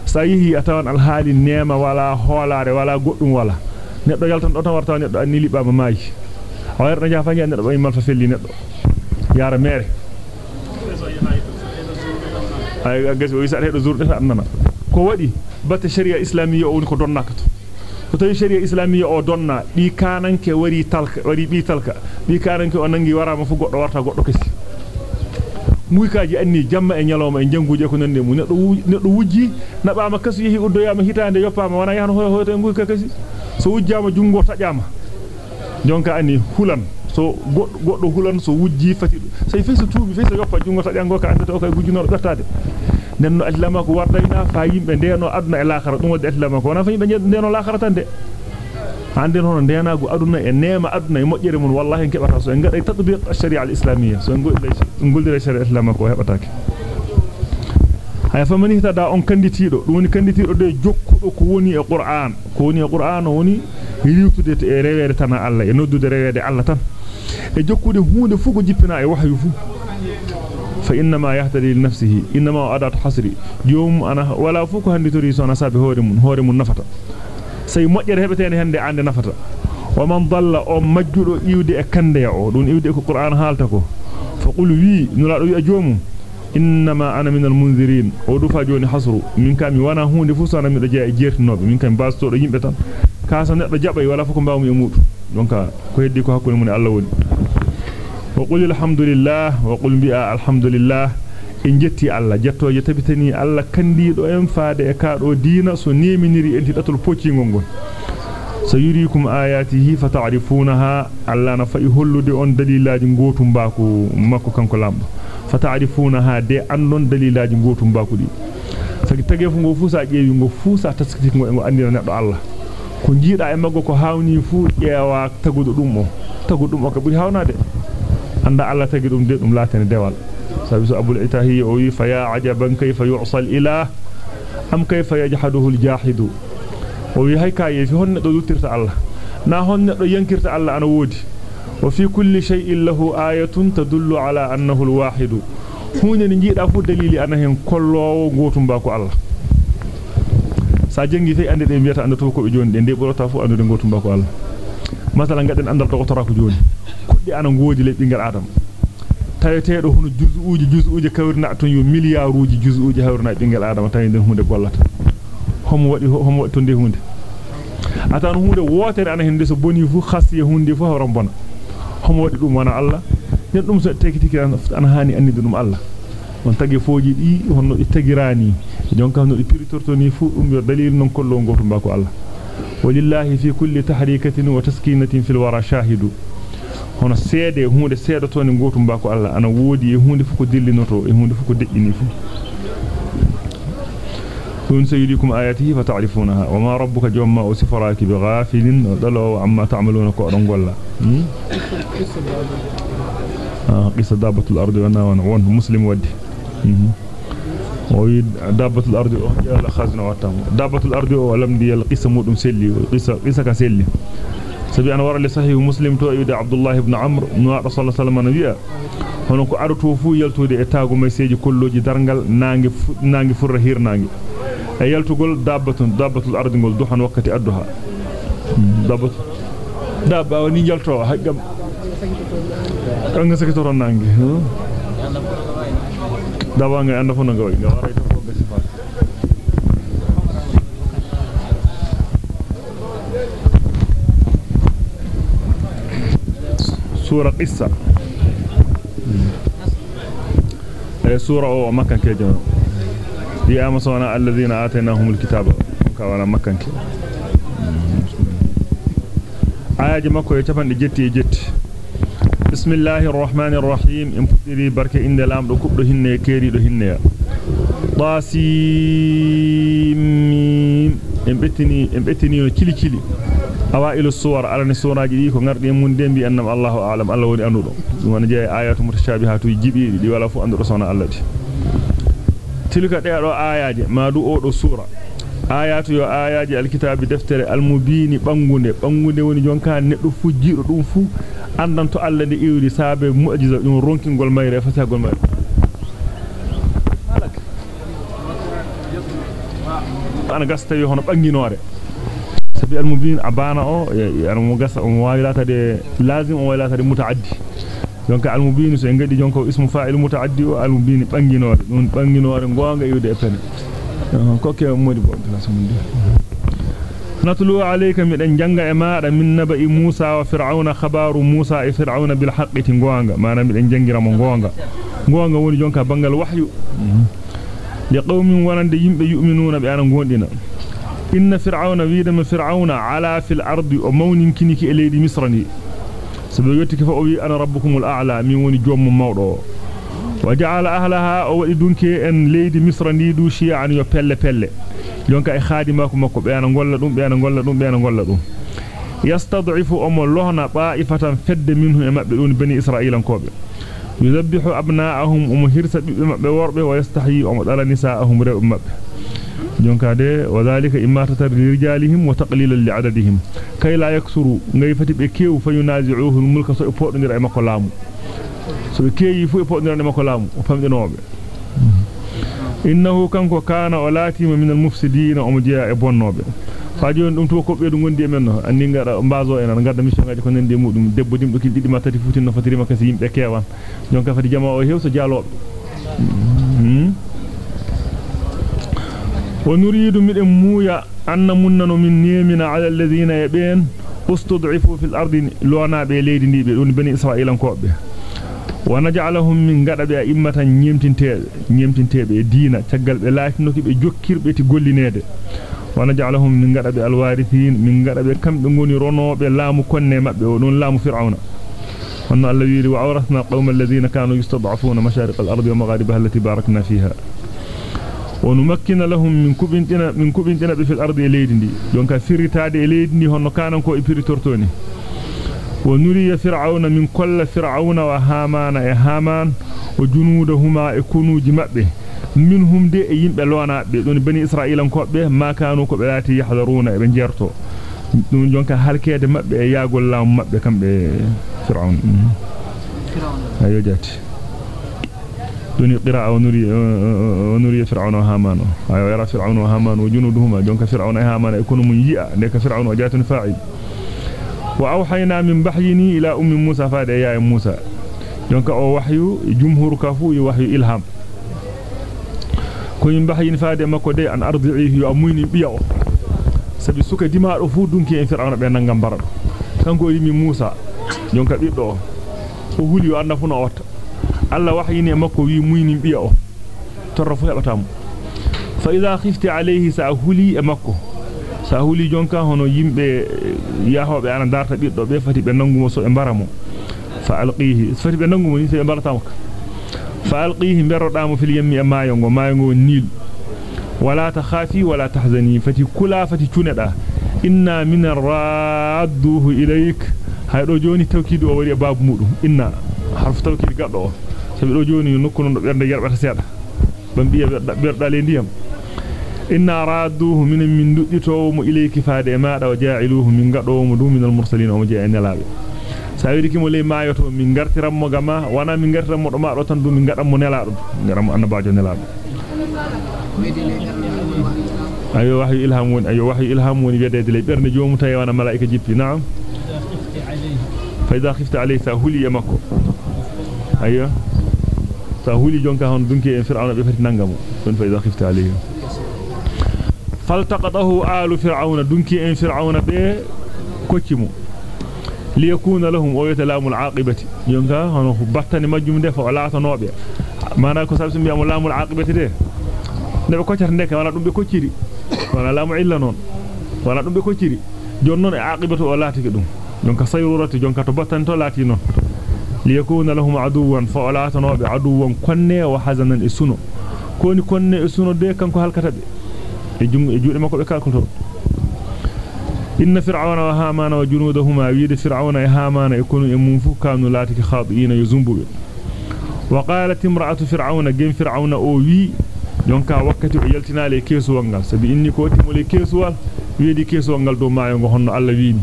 sa yihi a tawan alhaali neema wala hoolaare wala goddum wala neddo yaltan do tan neddo anni libama maaji awayr jafa ngi neddo bay mal fa felli neddo yara mere ay gasi o yisa hedo zurde tan nana ko wadi batte sharia islamiyya o ko donnakato ko tawi sharia islamiyya o donna di kananke wari talka wari bi talka bi kananke o nangi warama fu goddo warta goddo kasi muykaaji anni jamma e nyaloma e janguje ko nande mu neddo neddo wujji nabama kasu yehi uddoyama hitande yoppama wana yahan hoyo hoyo nguyka kasi so wujjama jungo tajama jonka ani hulan so goddo goddo hulan so wujji fati sey fe so tuubi fe so yoppa jungo tajango ka andata o kay gujjino bertade nenno allama ko wardayna fa yimbe ndeno aduna e laakhara dum wadde allama ko wana fa yimbe ndeno laakhara tan de hande hono ndenago aduna e neema aduna e mojjere mun wallahi en kebata so en gada tatbiq ash-sharia al-islamiyya so en goldire goldire sharia islam ko hebatake hay famani tada on kanditido dum woni kanditido de jokkudo ko woni e qur'an ko woni e qur'an woni riwtude e rewede tan Allah e noddude rewede Allah tan e jokkude huunde fu ko jippina e wahyu fu fa inna ma yahtadi li nafsihi inna ma adat hasri jom ana wala fu ko handitori so nasabe hoore mun hoore mun nafata sey mojjere hebetene hande ande nafata wa man dalla o majjudo iwde e kande o dun iwde ko qur'an halta ko fa qul wi nula do wi jomum innama ana minal munzirin o dufa joni hasru min kam mi wana hunde fu sana mi do jeya e jertinobe min kam basto do yimbe tan kaasa neddo jabay wala fuko mbawmi e mudu mun Allah woni wa qul alhamdulillah wa qul bi alhamdulillah en jetti Allah jettoje tabitani Allah kandido en faade e kaado diina so neminiri en tidatul poccingol ngon so yurikum ayatihi fata'rifunaha Allah na fa'i hollude on dalilaji gotum bako makko kanko lamdo fata'rifunaha de andon dalilaji gotum bako di sagi tagefu go fusa jeewi go fusa taskiti go e go andina neddo Allah ko jiida e maggo ko hawni fu ƴeewa tagudo dum o tagudo dum o ko buri hawnade anda Allah tagi dum de dum latene dewal sabi so abul itahi o wi fa ya ajaban kayfa yu'sal ilah am kayfa yajhaduhu al-jahidu o wi hay kaye fi honne do yuttirta Allah na honne do yankirta Allah ana wodi wa fi kulli shay'in lahu ayatun tadullu ala annahu al-wahid hunde ni jiida fu dalili ana hen kollowo gotum ba ko Allah sa jangi fe ande de mbiata anda to ko be joni de de borota fu andude gotum ba ko Allah masala ngaden andal to tora ko joni kuddi ana ngodi le bingal adam taweteedo hono juzuuji juzuuji kawrina ton yo milliarduji juzuuji hawrina bingal adam tawi den hunde gollata homo wadi homo wadi to de hunde atan hunde wotere ana hende so boni fu khasiya hunde fu hawran bona homo wadi dum wana Allah den dum so tekitiki ana hani annide dum Allah on tagi fooji di honno di tagirani jonka no di piritortoni fu dum yo dalil non kollo goto mbako Allah walillahi fi kulli tahrikatin wa taskinatin fil wara shahidu hono seede hunde seedo to ni goto mbako Allah ana wodi e hunde fu ko dillinoto e hunde fu ko dejjini fu دون سيريكم آياته فتعرفونها وما ربك جوما وسفراك بغافل ودلوا عما تعملون كورن غولا آه قصة دابة الأرض وأنا وأنا مسلم ودي وي دابة الأرض يا خازن واتام دابة الأرض ولم دي القصة مودم سلي قصة قصة كسلي sabi ana wara li sahih muslim to yude abdullah ibn amr no rasul sallallahu alaihi wasallam wi'a hono ko aruto fu yaltude e taagu meseji kolloji dargal nangi nangi furra hirnangi e yaltugol dabbatun dabbatul ardi gol duhan wakkati adduha dabbat dabba woni yalto haggam kanga sakitoro nangi wara to ko sifat سورة قصة هي أمسونا الذين آتيناهم الكتاب كوانا مكان كي آية مكو يتفن جتي جت بسم الله الرحمن الرحيم إن فتري بركة إن دلام ركوب دهن كيري دهن طاسيم إن بتني إن بتني كيلي كيلي awailu suwar alani sunaji di ko ngardi mun dembi annam Allahu a'lam Allah woni andudo dum wona jeey ayatu mutashabihatu jibi di wala fu andudo sona Allah di tilka de do ayaje madu o do sura ayatu yo ayaji alkitabi deftere almubini bangunde bangunde woni jonka neddo fu jiro dum fu andan to Allah de iwri sabe mu'jiza dum ronkingol mayre fasagol mayre ana gasta yo hono banginore sabi al-mubin abana o yani mo gasa o waylata de lazim o waylata de mutaaddi donc al-mubin so ngadi jonko ismu fa'il mutaaddi o al-mubin banginore dum banginore gonga yude e pene kokke modi bo natlu alayka midan janga e maada min naba'i musa wa fir'auna khabaru musa e fir'auna bil haqqi gonga mana midan jangira mo gonga gonga woni jonka bangal wahyu li qaumin wanande yimbe yu'minuna bi ana gondina inna fir'auna widama fir'auna ala fil ardi o mawnin kiniki e leydi misrani sabe yotti fa o wi ana rabbukumul a'la min woni jommo mawdo وجعل أهلها أو ادونكي أن ليد مصر نيدوشي عن يبلة بلة يونك أي خادمكم مكوب أنا نقول لهم أنا نقول لهم أنا نقول لهم يستضعف أم الله نطائفة فد منهم أما بدون بني إسرائيل كوب يذبح أبناءهم ومهرسة بوربه ويستحيي أم الله نساءهم رأب مب يونك هذا وذلك إما تتر لرجالهم وتقليل لعددهم. كي لا يكسروا غيفة بكيو فينازعوه الملك سيبورن رأي مقلامه so be keyi fu e podondira e makko laamu o famdinobe innahu kanko kana olatima min al-mufsidin o mujia e bonnobe fa joni dum to ko be dum gondi e men no andi ngada mbazo en ngada mission ngaji ko nende mudum debbo dimdo kil didi matati futin no fatirima kasi yimbe kewan jonka fati jama o hewso jalobe ونريد من مويا أن منن من نيمنا على الذين يبين استضعفوا في الأرض لونا بليد نيبي بني إسرائيل كوبه ونجعلهم من غدا بأئمة نيمتنتيب نيمتنتيب دينا تغال بلاتنوكي بجوكير بيتي غولينيده ونجعلهم من غدا بالوارثين من غدا بكم غوني رونوبه لامو كونne mabbe ودون لامو فرعون وأن الله يري وعورثنا قوم الذين كانوا يستضعفون مشارق الأرض ومغاربها التي باركنا فيها ونمكن لهم من كوبنتنا من كوبنتنا في الأرض ليدندي دونك فريتاده ليدندي هونو كانن كو ايبريتورتوني ونري فرعون من كل فرعون وهامان يا هامان وجنودهما يكونوا مابbe منهم دي يمبه لونا ma kanu ko be lati yahdharuna e be jerto dum jonka halkede mabbe e yagol lam mabbe kambe fir'aun ayo jati دوني قراءة ونري ونري فرعون وهامان. أيوة يرى فرعون وهامان وجنودهما. جونك فرعون وهامان يكون من يئة لك فرعون وجات فاعل. وأوحينا من بحيني إلى أم موسى فاد يا موسى جونك أو وحي جمهور كفو وحي إلهام كون بحين فاد مكو دي أن أرضعيه يأميني بيأو sabi suka dimaado fu dunki en fir'auna be nangam barado kanko yimi Musa jonka biddo o huli o anda fu no watta Allah wahyini makko wi muyni biya o hebatam fa idha khifti alayhi sahuli e makko sahuli jonka hono yimbe yahobe ana darta biddo be fati be nangumo so e baramo fa alqihi fati be nangumo ni se baratamo fa alqihi berodamo fil yammi e maayo ngo maayo nil wala takhafi wala tahzani fati kula fati cuneda inna min radduhu ilayk haydo joni tawkidu o wari babu mudum inna harfu tawkid gaddo sabi do joni nokku non do berde yerbata seeda bam biya berda le ndiyam inna radduhu min min duddito mo ilayki faade e maada wa ja'iluhu min gaddo mo dum min al mursalin o mo je'e nelabe sa mo le mayoto min gartiram mo gama wana min gartiram mo do maado tan dum min gadam mo nelaado ngaram annabajo nelaado ayo wahyu ilham woni ayo wahyu ilham woni wedede le berne joomu tay wana malaika jippi na'am fa idha khifta alayhi sahuli yamako ayo sahuli jonka hon dunki en fir'auna be fati nangamu don fa idha khifta alayhi فالتقطه آل فرعون دنكي إن فرعون به كتمو ليكون لهم ويتلام العاقبة. يمتى هنوه بطن مجم ده فعلا تنوبع مانا كسابس ميام لام العاقبة ده نبي كتر نكا وأنا دم بكتري وأنا لام إلا نون. وأنا دم بكتري جون نون عاقبة ولا تكدوم جون كسيرورة جون كتبطن تولاتي نون. ليكون لهم عدوا فعلا تنوبع عدوا كنة وحزنا إسونو. كوني كنة إسونو ده كان كهل كتبه juude makko be kalkoto inna fir'auna wa hamana wa junudahuma wiide fir'auna e hamana e konu e mum fu kanu latiki khadiina yuzumbu wa qalat imra'atu fir'auna gem fir'auna o wi jonka wakkati o yaltinaale keesuwal ngal sabi inni ko timole keesuwal wiidi keesuwal ngal do maayo ngo honno Allah wiini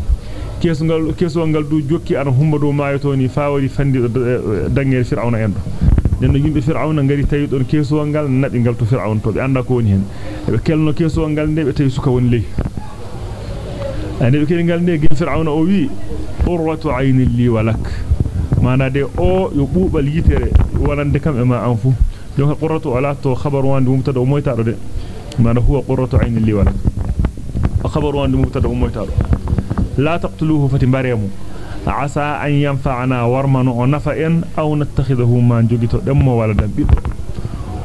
keesuwal keesuwal ngal du jokki ana humba do maayo to ni faawori fandi dangere fir'auna en do nenno yimbe fir'auna ngari tawi don keesuwal ngal nabi ngal to fir'auna to be anda ko woni hen be kelno keesuwal ngal nde be tawi suka woni ley ande be kelgal nde gem fir'auna o wi urwatu aynin li walak mana de o yo bubal yitere wonande kam e ma an fu jonka qurratu ala to khabaru wande mubtada o moytaado de mana huwa qurratu aynin li walak khabaru wande mubtada o moytaado la taqtuluhu fati wala dam biddo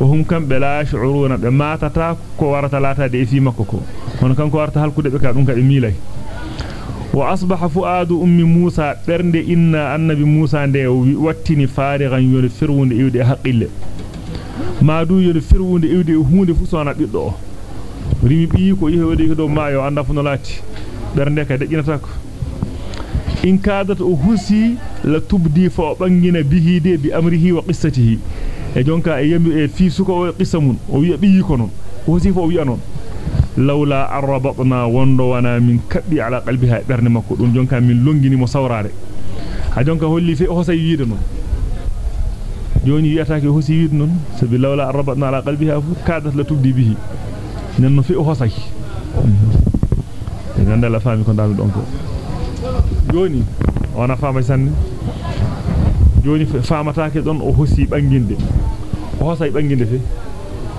o hum kambe la shu'uruna be matata ko warata latade e fi makko ko hono kanko warta halkude be ka dum ka be milay wa asbaha fuadu ummi musa bernde inna annabi musa nde wattini farigan yoni firwunde iwde haqqille ma du yoni firwunde iwde hunde fu sona biddo o rimi bi ko yehodi ko do maayo anda fu no in kadat o husi la tubdi fa bangina bihi de bi amrihi wa qissatihi e jonka e yambi e fi suko o qissa mun o wi'a bi ko non o husi fa o wi'a lawla arrabatna wondo wana min kaddi ala qalbiha berne makko dum jonka min longini mo sawrare ha jonka holli fi hosay wiide non joni wi'ata ke hosi wiide non sabi lawla arrabatna ala qalbiha fu kadat la tubdi bihi nenno fi hosay e ganda la fami ko dal donc joni wana fama sanne joni famatake don o hosi banginde o hosay banginde fe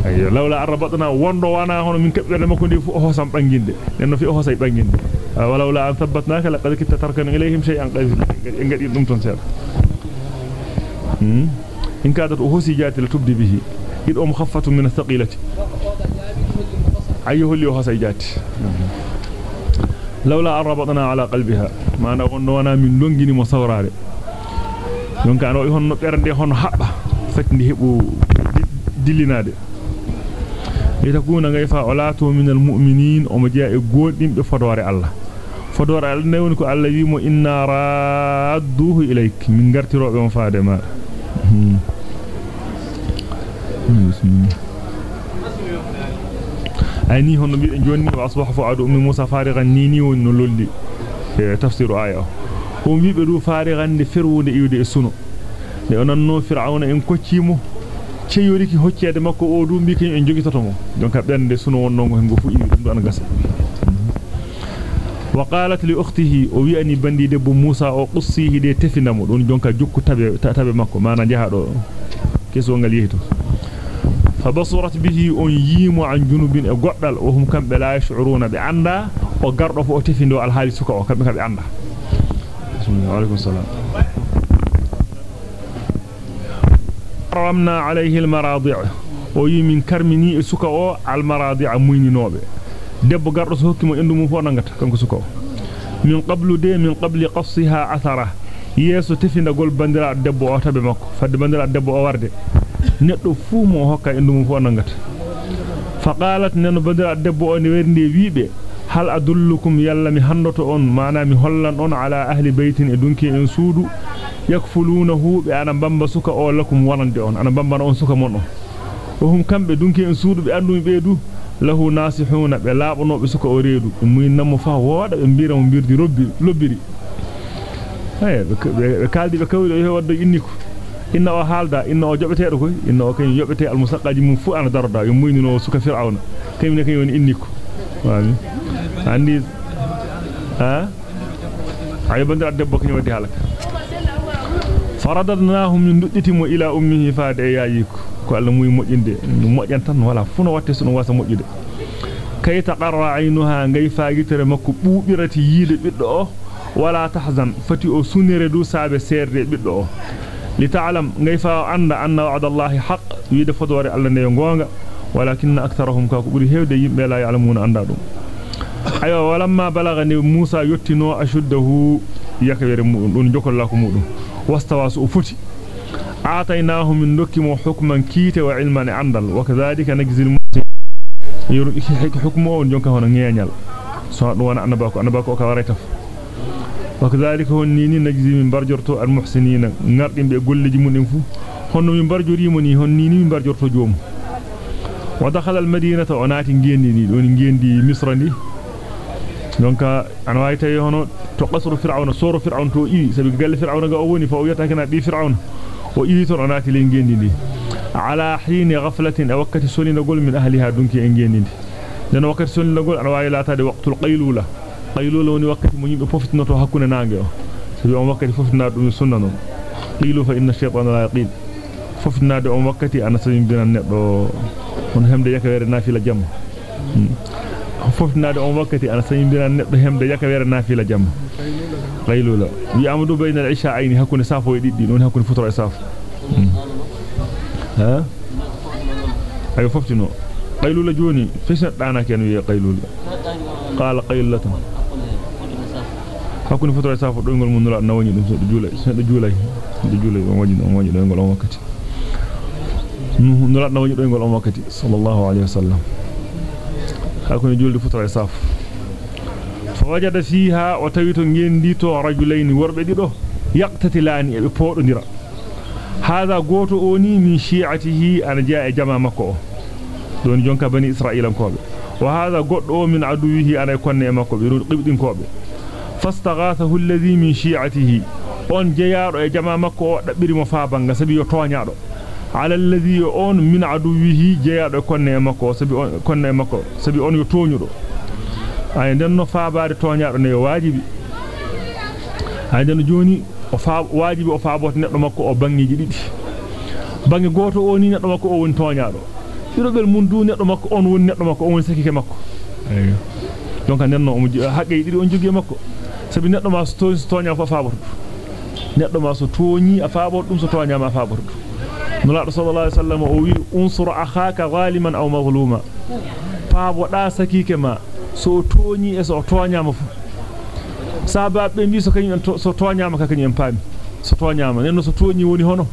ayo lawla arbatna wondo wana hono min kebberde makko ndi fu hosam banginde nenno fi hosay banginde walawla an thabbatnaka laqad kitta tarkan ilayhim shay'an qalil ngadi dum ton hmm in kadat hosi jati la tubdi bihi ido mukhaffatu min athqilati ayyuhu li hosay jati ala qalbiha mana wondo wana min longini mo sawrare donc an o honno bernde honno habba fatndi hebu dillinade litakuna ngayfa olatu minal mu'minin o mo jea e goddimbe fodore Allah fodore Allah ne woni ko Allah wi mo inna radduhu ilayk min gartirobe on faade ma ayni hono bi jonni wa asbahu fuadu ummi musa farigan ni ni woni no lolli e tafsiru aya o wiibe du farigan de ferwunde iwde e suno de onanno fir'auna en koccimo ceyoriki hoccede makko o dum bi kany en jogitoto mo donc bende suno wonno ngo hengo fu iwi dum do an gasa wa qalat li ukhtihi o wi'ani bandi debbo Musa o qussihi de tefinamo don jonka jukku tabe tabe makko mana jaha do keso ngal yehito فبصرت به أن يم عن جنوب قدل وهم كم بلا يشعرون بأنه وقرروا فأتفندوا على هذه السكة وكم كم بأنه بسم الله عليكم السلام. رمنا عليه المراضع ويم من كرمني السكة المراضع مين نوبة. دب سوكي سهوك ما يندو مفور نغتا كم سكة من قبل دي من قبل قصها أثرة. يسو تفند قول بندرات دب أعتب مكو فد بندرات دب أورده neddo fu mo hokka endu mum fo nangata faqalat nan badira debbo on wernde wiibe hal adullukum yalla mi handoto on mana mi hollan on ala ahli baytin e dunki en suudu yakfulunahu be ana bamba suka o lakum wonande on ana bamba on suka mon on hum kambe dunki en suudu be andumi beedu lahu nasihuna be laabono be suka o reedu muy namo fa wooda be mbira mo mbirdi robbi lobbiri hay be kaldi be kawli o waddo inniko inna o halda inna o jobeteedo koy inna o kany yobete al musaqqaji mum fu ana darda yo muynino suka fir'auna kaymi kay woni inniko wami andi ha ay bandira debbo kany wadi halaka faradadnahu min dudditimo ila ummihi faade yaayiko ko Allah muy mojjinde mojjan tan wala funo watte suno wasa mojjude kay taqarra aynuha ngay faagitere makko buubirati yiide biddo o wala tahzan fati o sunire du saabe serde biddo o Allah haqq wiide fodore Allah ne gonga walakin aktharuhum ka ko buri hewde yimbe la ya'lamuna anda dum ayo walamma balagani Musa yottino ashuddahu yakawere mudum don jokolla ko mudum wastawasu futi آتيناه من نكم حكما كيت وعلما عندل وكذلك نجزي المسلمين يرو حكمه جونكا هنا نيانيال سو دون انباكو انباكو ka warayta وكذلك هو نيني نجزي من برجرتو المحسنين. نردم بقل جمونين فو؟ هنو من برجري مني هن نيني من برجرتو جوم ودخل المدينة ونات نجيني ونجين دي مصر دي دونك أنا وايتي هنو تقصر فرعون صور فرعون تو اي سبق قل فرعون قووني فأو يتاكنا بي فرعون. وإي تون ونات لنجيني دي. على حين غفلة أوقت سولين قول من أهلها دونك انجيني دي. لأن وقت سولين قول أنا وايلاتا دي وقت القيلولة qaylula woni wakati mo yimbe pofitnoto hakkunde nange o sabi on wakati fofitna dum sunna non qilu fa inna shaytana la yaqil fofitnade on wakati ana sabimbina neddo on hemde yakawere nafila jamma fofitnade on wakati ana sabimbina neddo hemde yakawere nafila jamma qaylula wi amadu bayna al-isha ayni hakune safo e non hakune futoro e safo ha ayo foftino qaylula joni fesa dana ken wi qaylula qala qaylatan hakune futoro e safo do ngol mun nula nawani dum so do julay so do julay do julay on wajin do ngol on wakati nula nawani do ngol on wakati sallallahu alaihi wasallam hakune julde futoro e safo فوجد فيها وتويتو نgendito رجلين وربه dido yaqtatilani e podondira hada goto oni min shi'atihi ana jaa e jama makko don jonka bani isra'ilan kobe wa hada goddo min aduwihi ana konne e makko be ru qibdin kobe فاستغاثه الذي من شيعته. أون جيار جمامك ودبري مفابنغ سبي يتوانيادو على الذي أون من عدوه جيار كوني مكو. سبي كوني مكو. سبي أون يتوانيادو أي دن نفابار توانيادو ني واجبي. أي دن جوني وفاب واجبي وفابوت ندو مكو أو بانغي جيدي بانغي غوتو أوني ندو مكو أو وين توانيادو يروبل مون دو ندو مكو أون وون ندو مكو اون سكيكي مكو. أيوه. دونك أن دن نو حقي ديدي أون جوغي مكو. Sabi neddo ma so toñi so toña fa faabot neddo ma so toñi a faabot dum so toña ma faabot nulaado sallallahu alaihi wasallam o wi unsur akhaka zaliman aw mazluma faabo da sakike ma so toñi e so toñama fu sababe mbi so kanyum so toñama ka kanyum paami so toñama nenno so toñi woni hono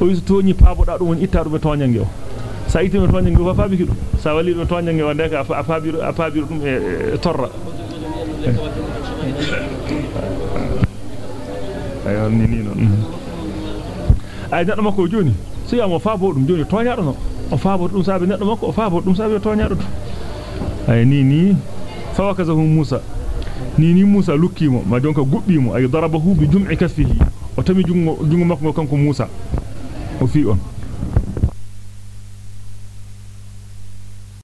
o wi so toñi paaboda dum woni itta dum e toñange o sa itti me toñange fa faabi kido sa wali dum toñange o ndeka a faabi a faabi dum e torra ayo ni ni non ay neddo makko joni so yamo faabo dum joni toñado no o faabo dum sabe neddo makko o faabo dum sabe toñado ay ni ni fawakazahu Musa ni ni Musa lukkimo ma jonka gubbimo ay darabahu bi jum'i kaffihi o tami jungo jungo makko kanko Musa o fi on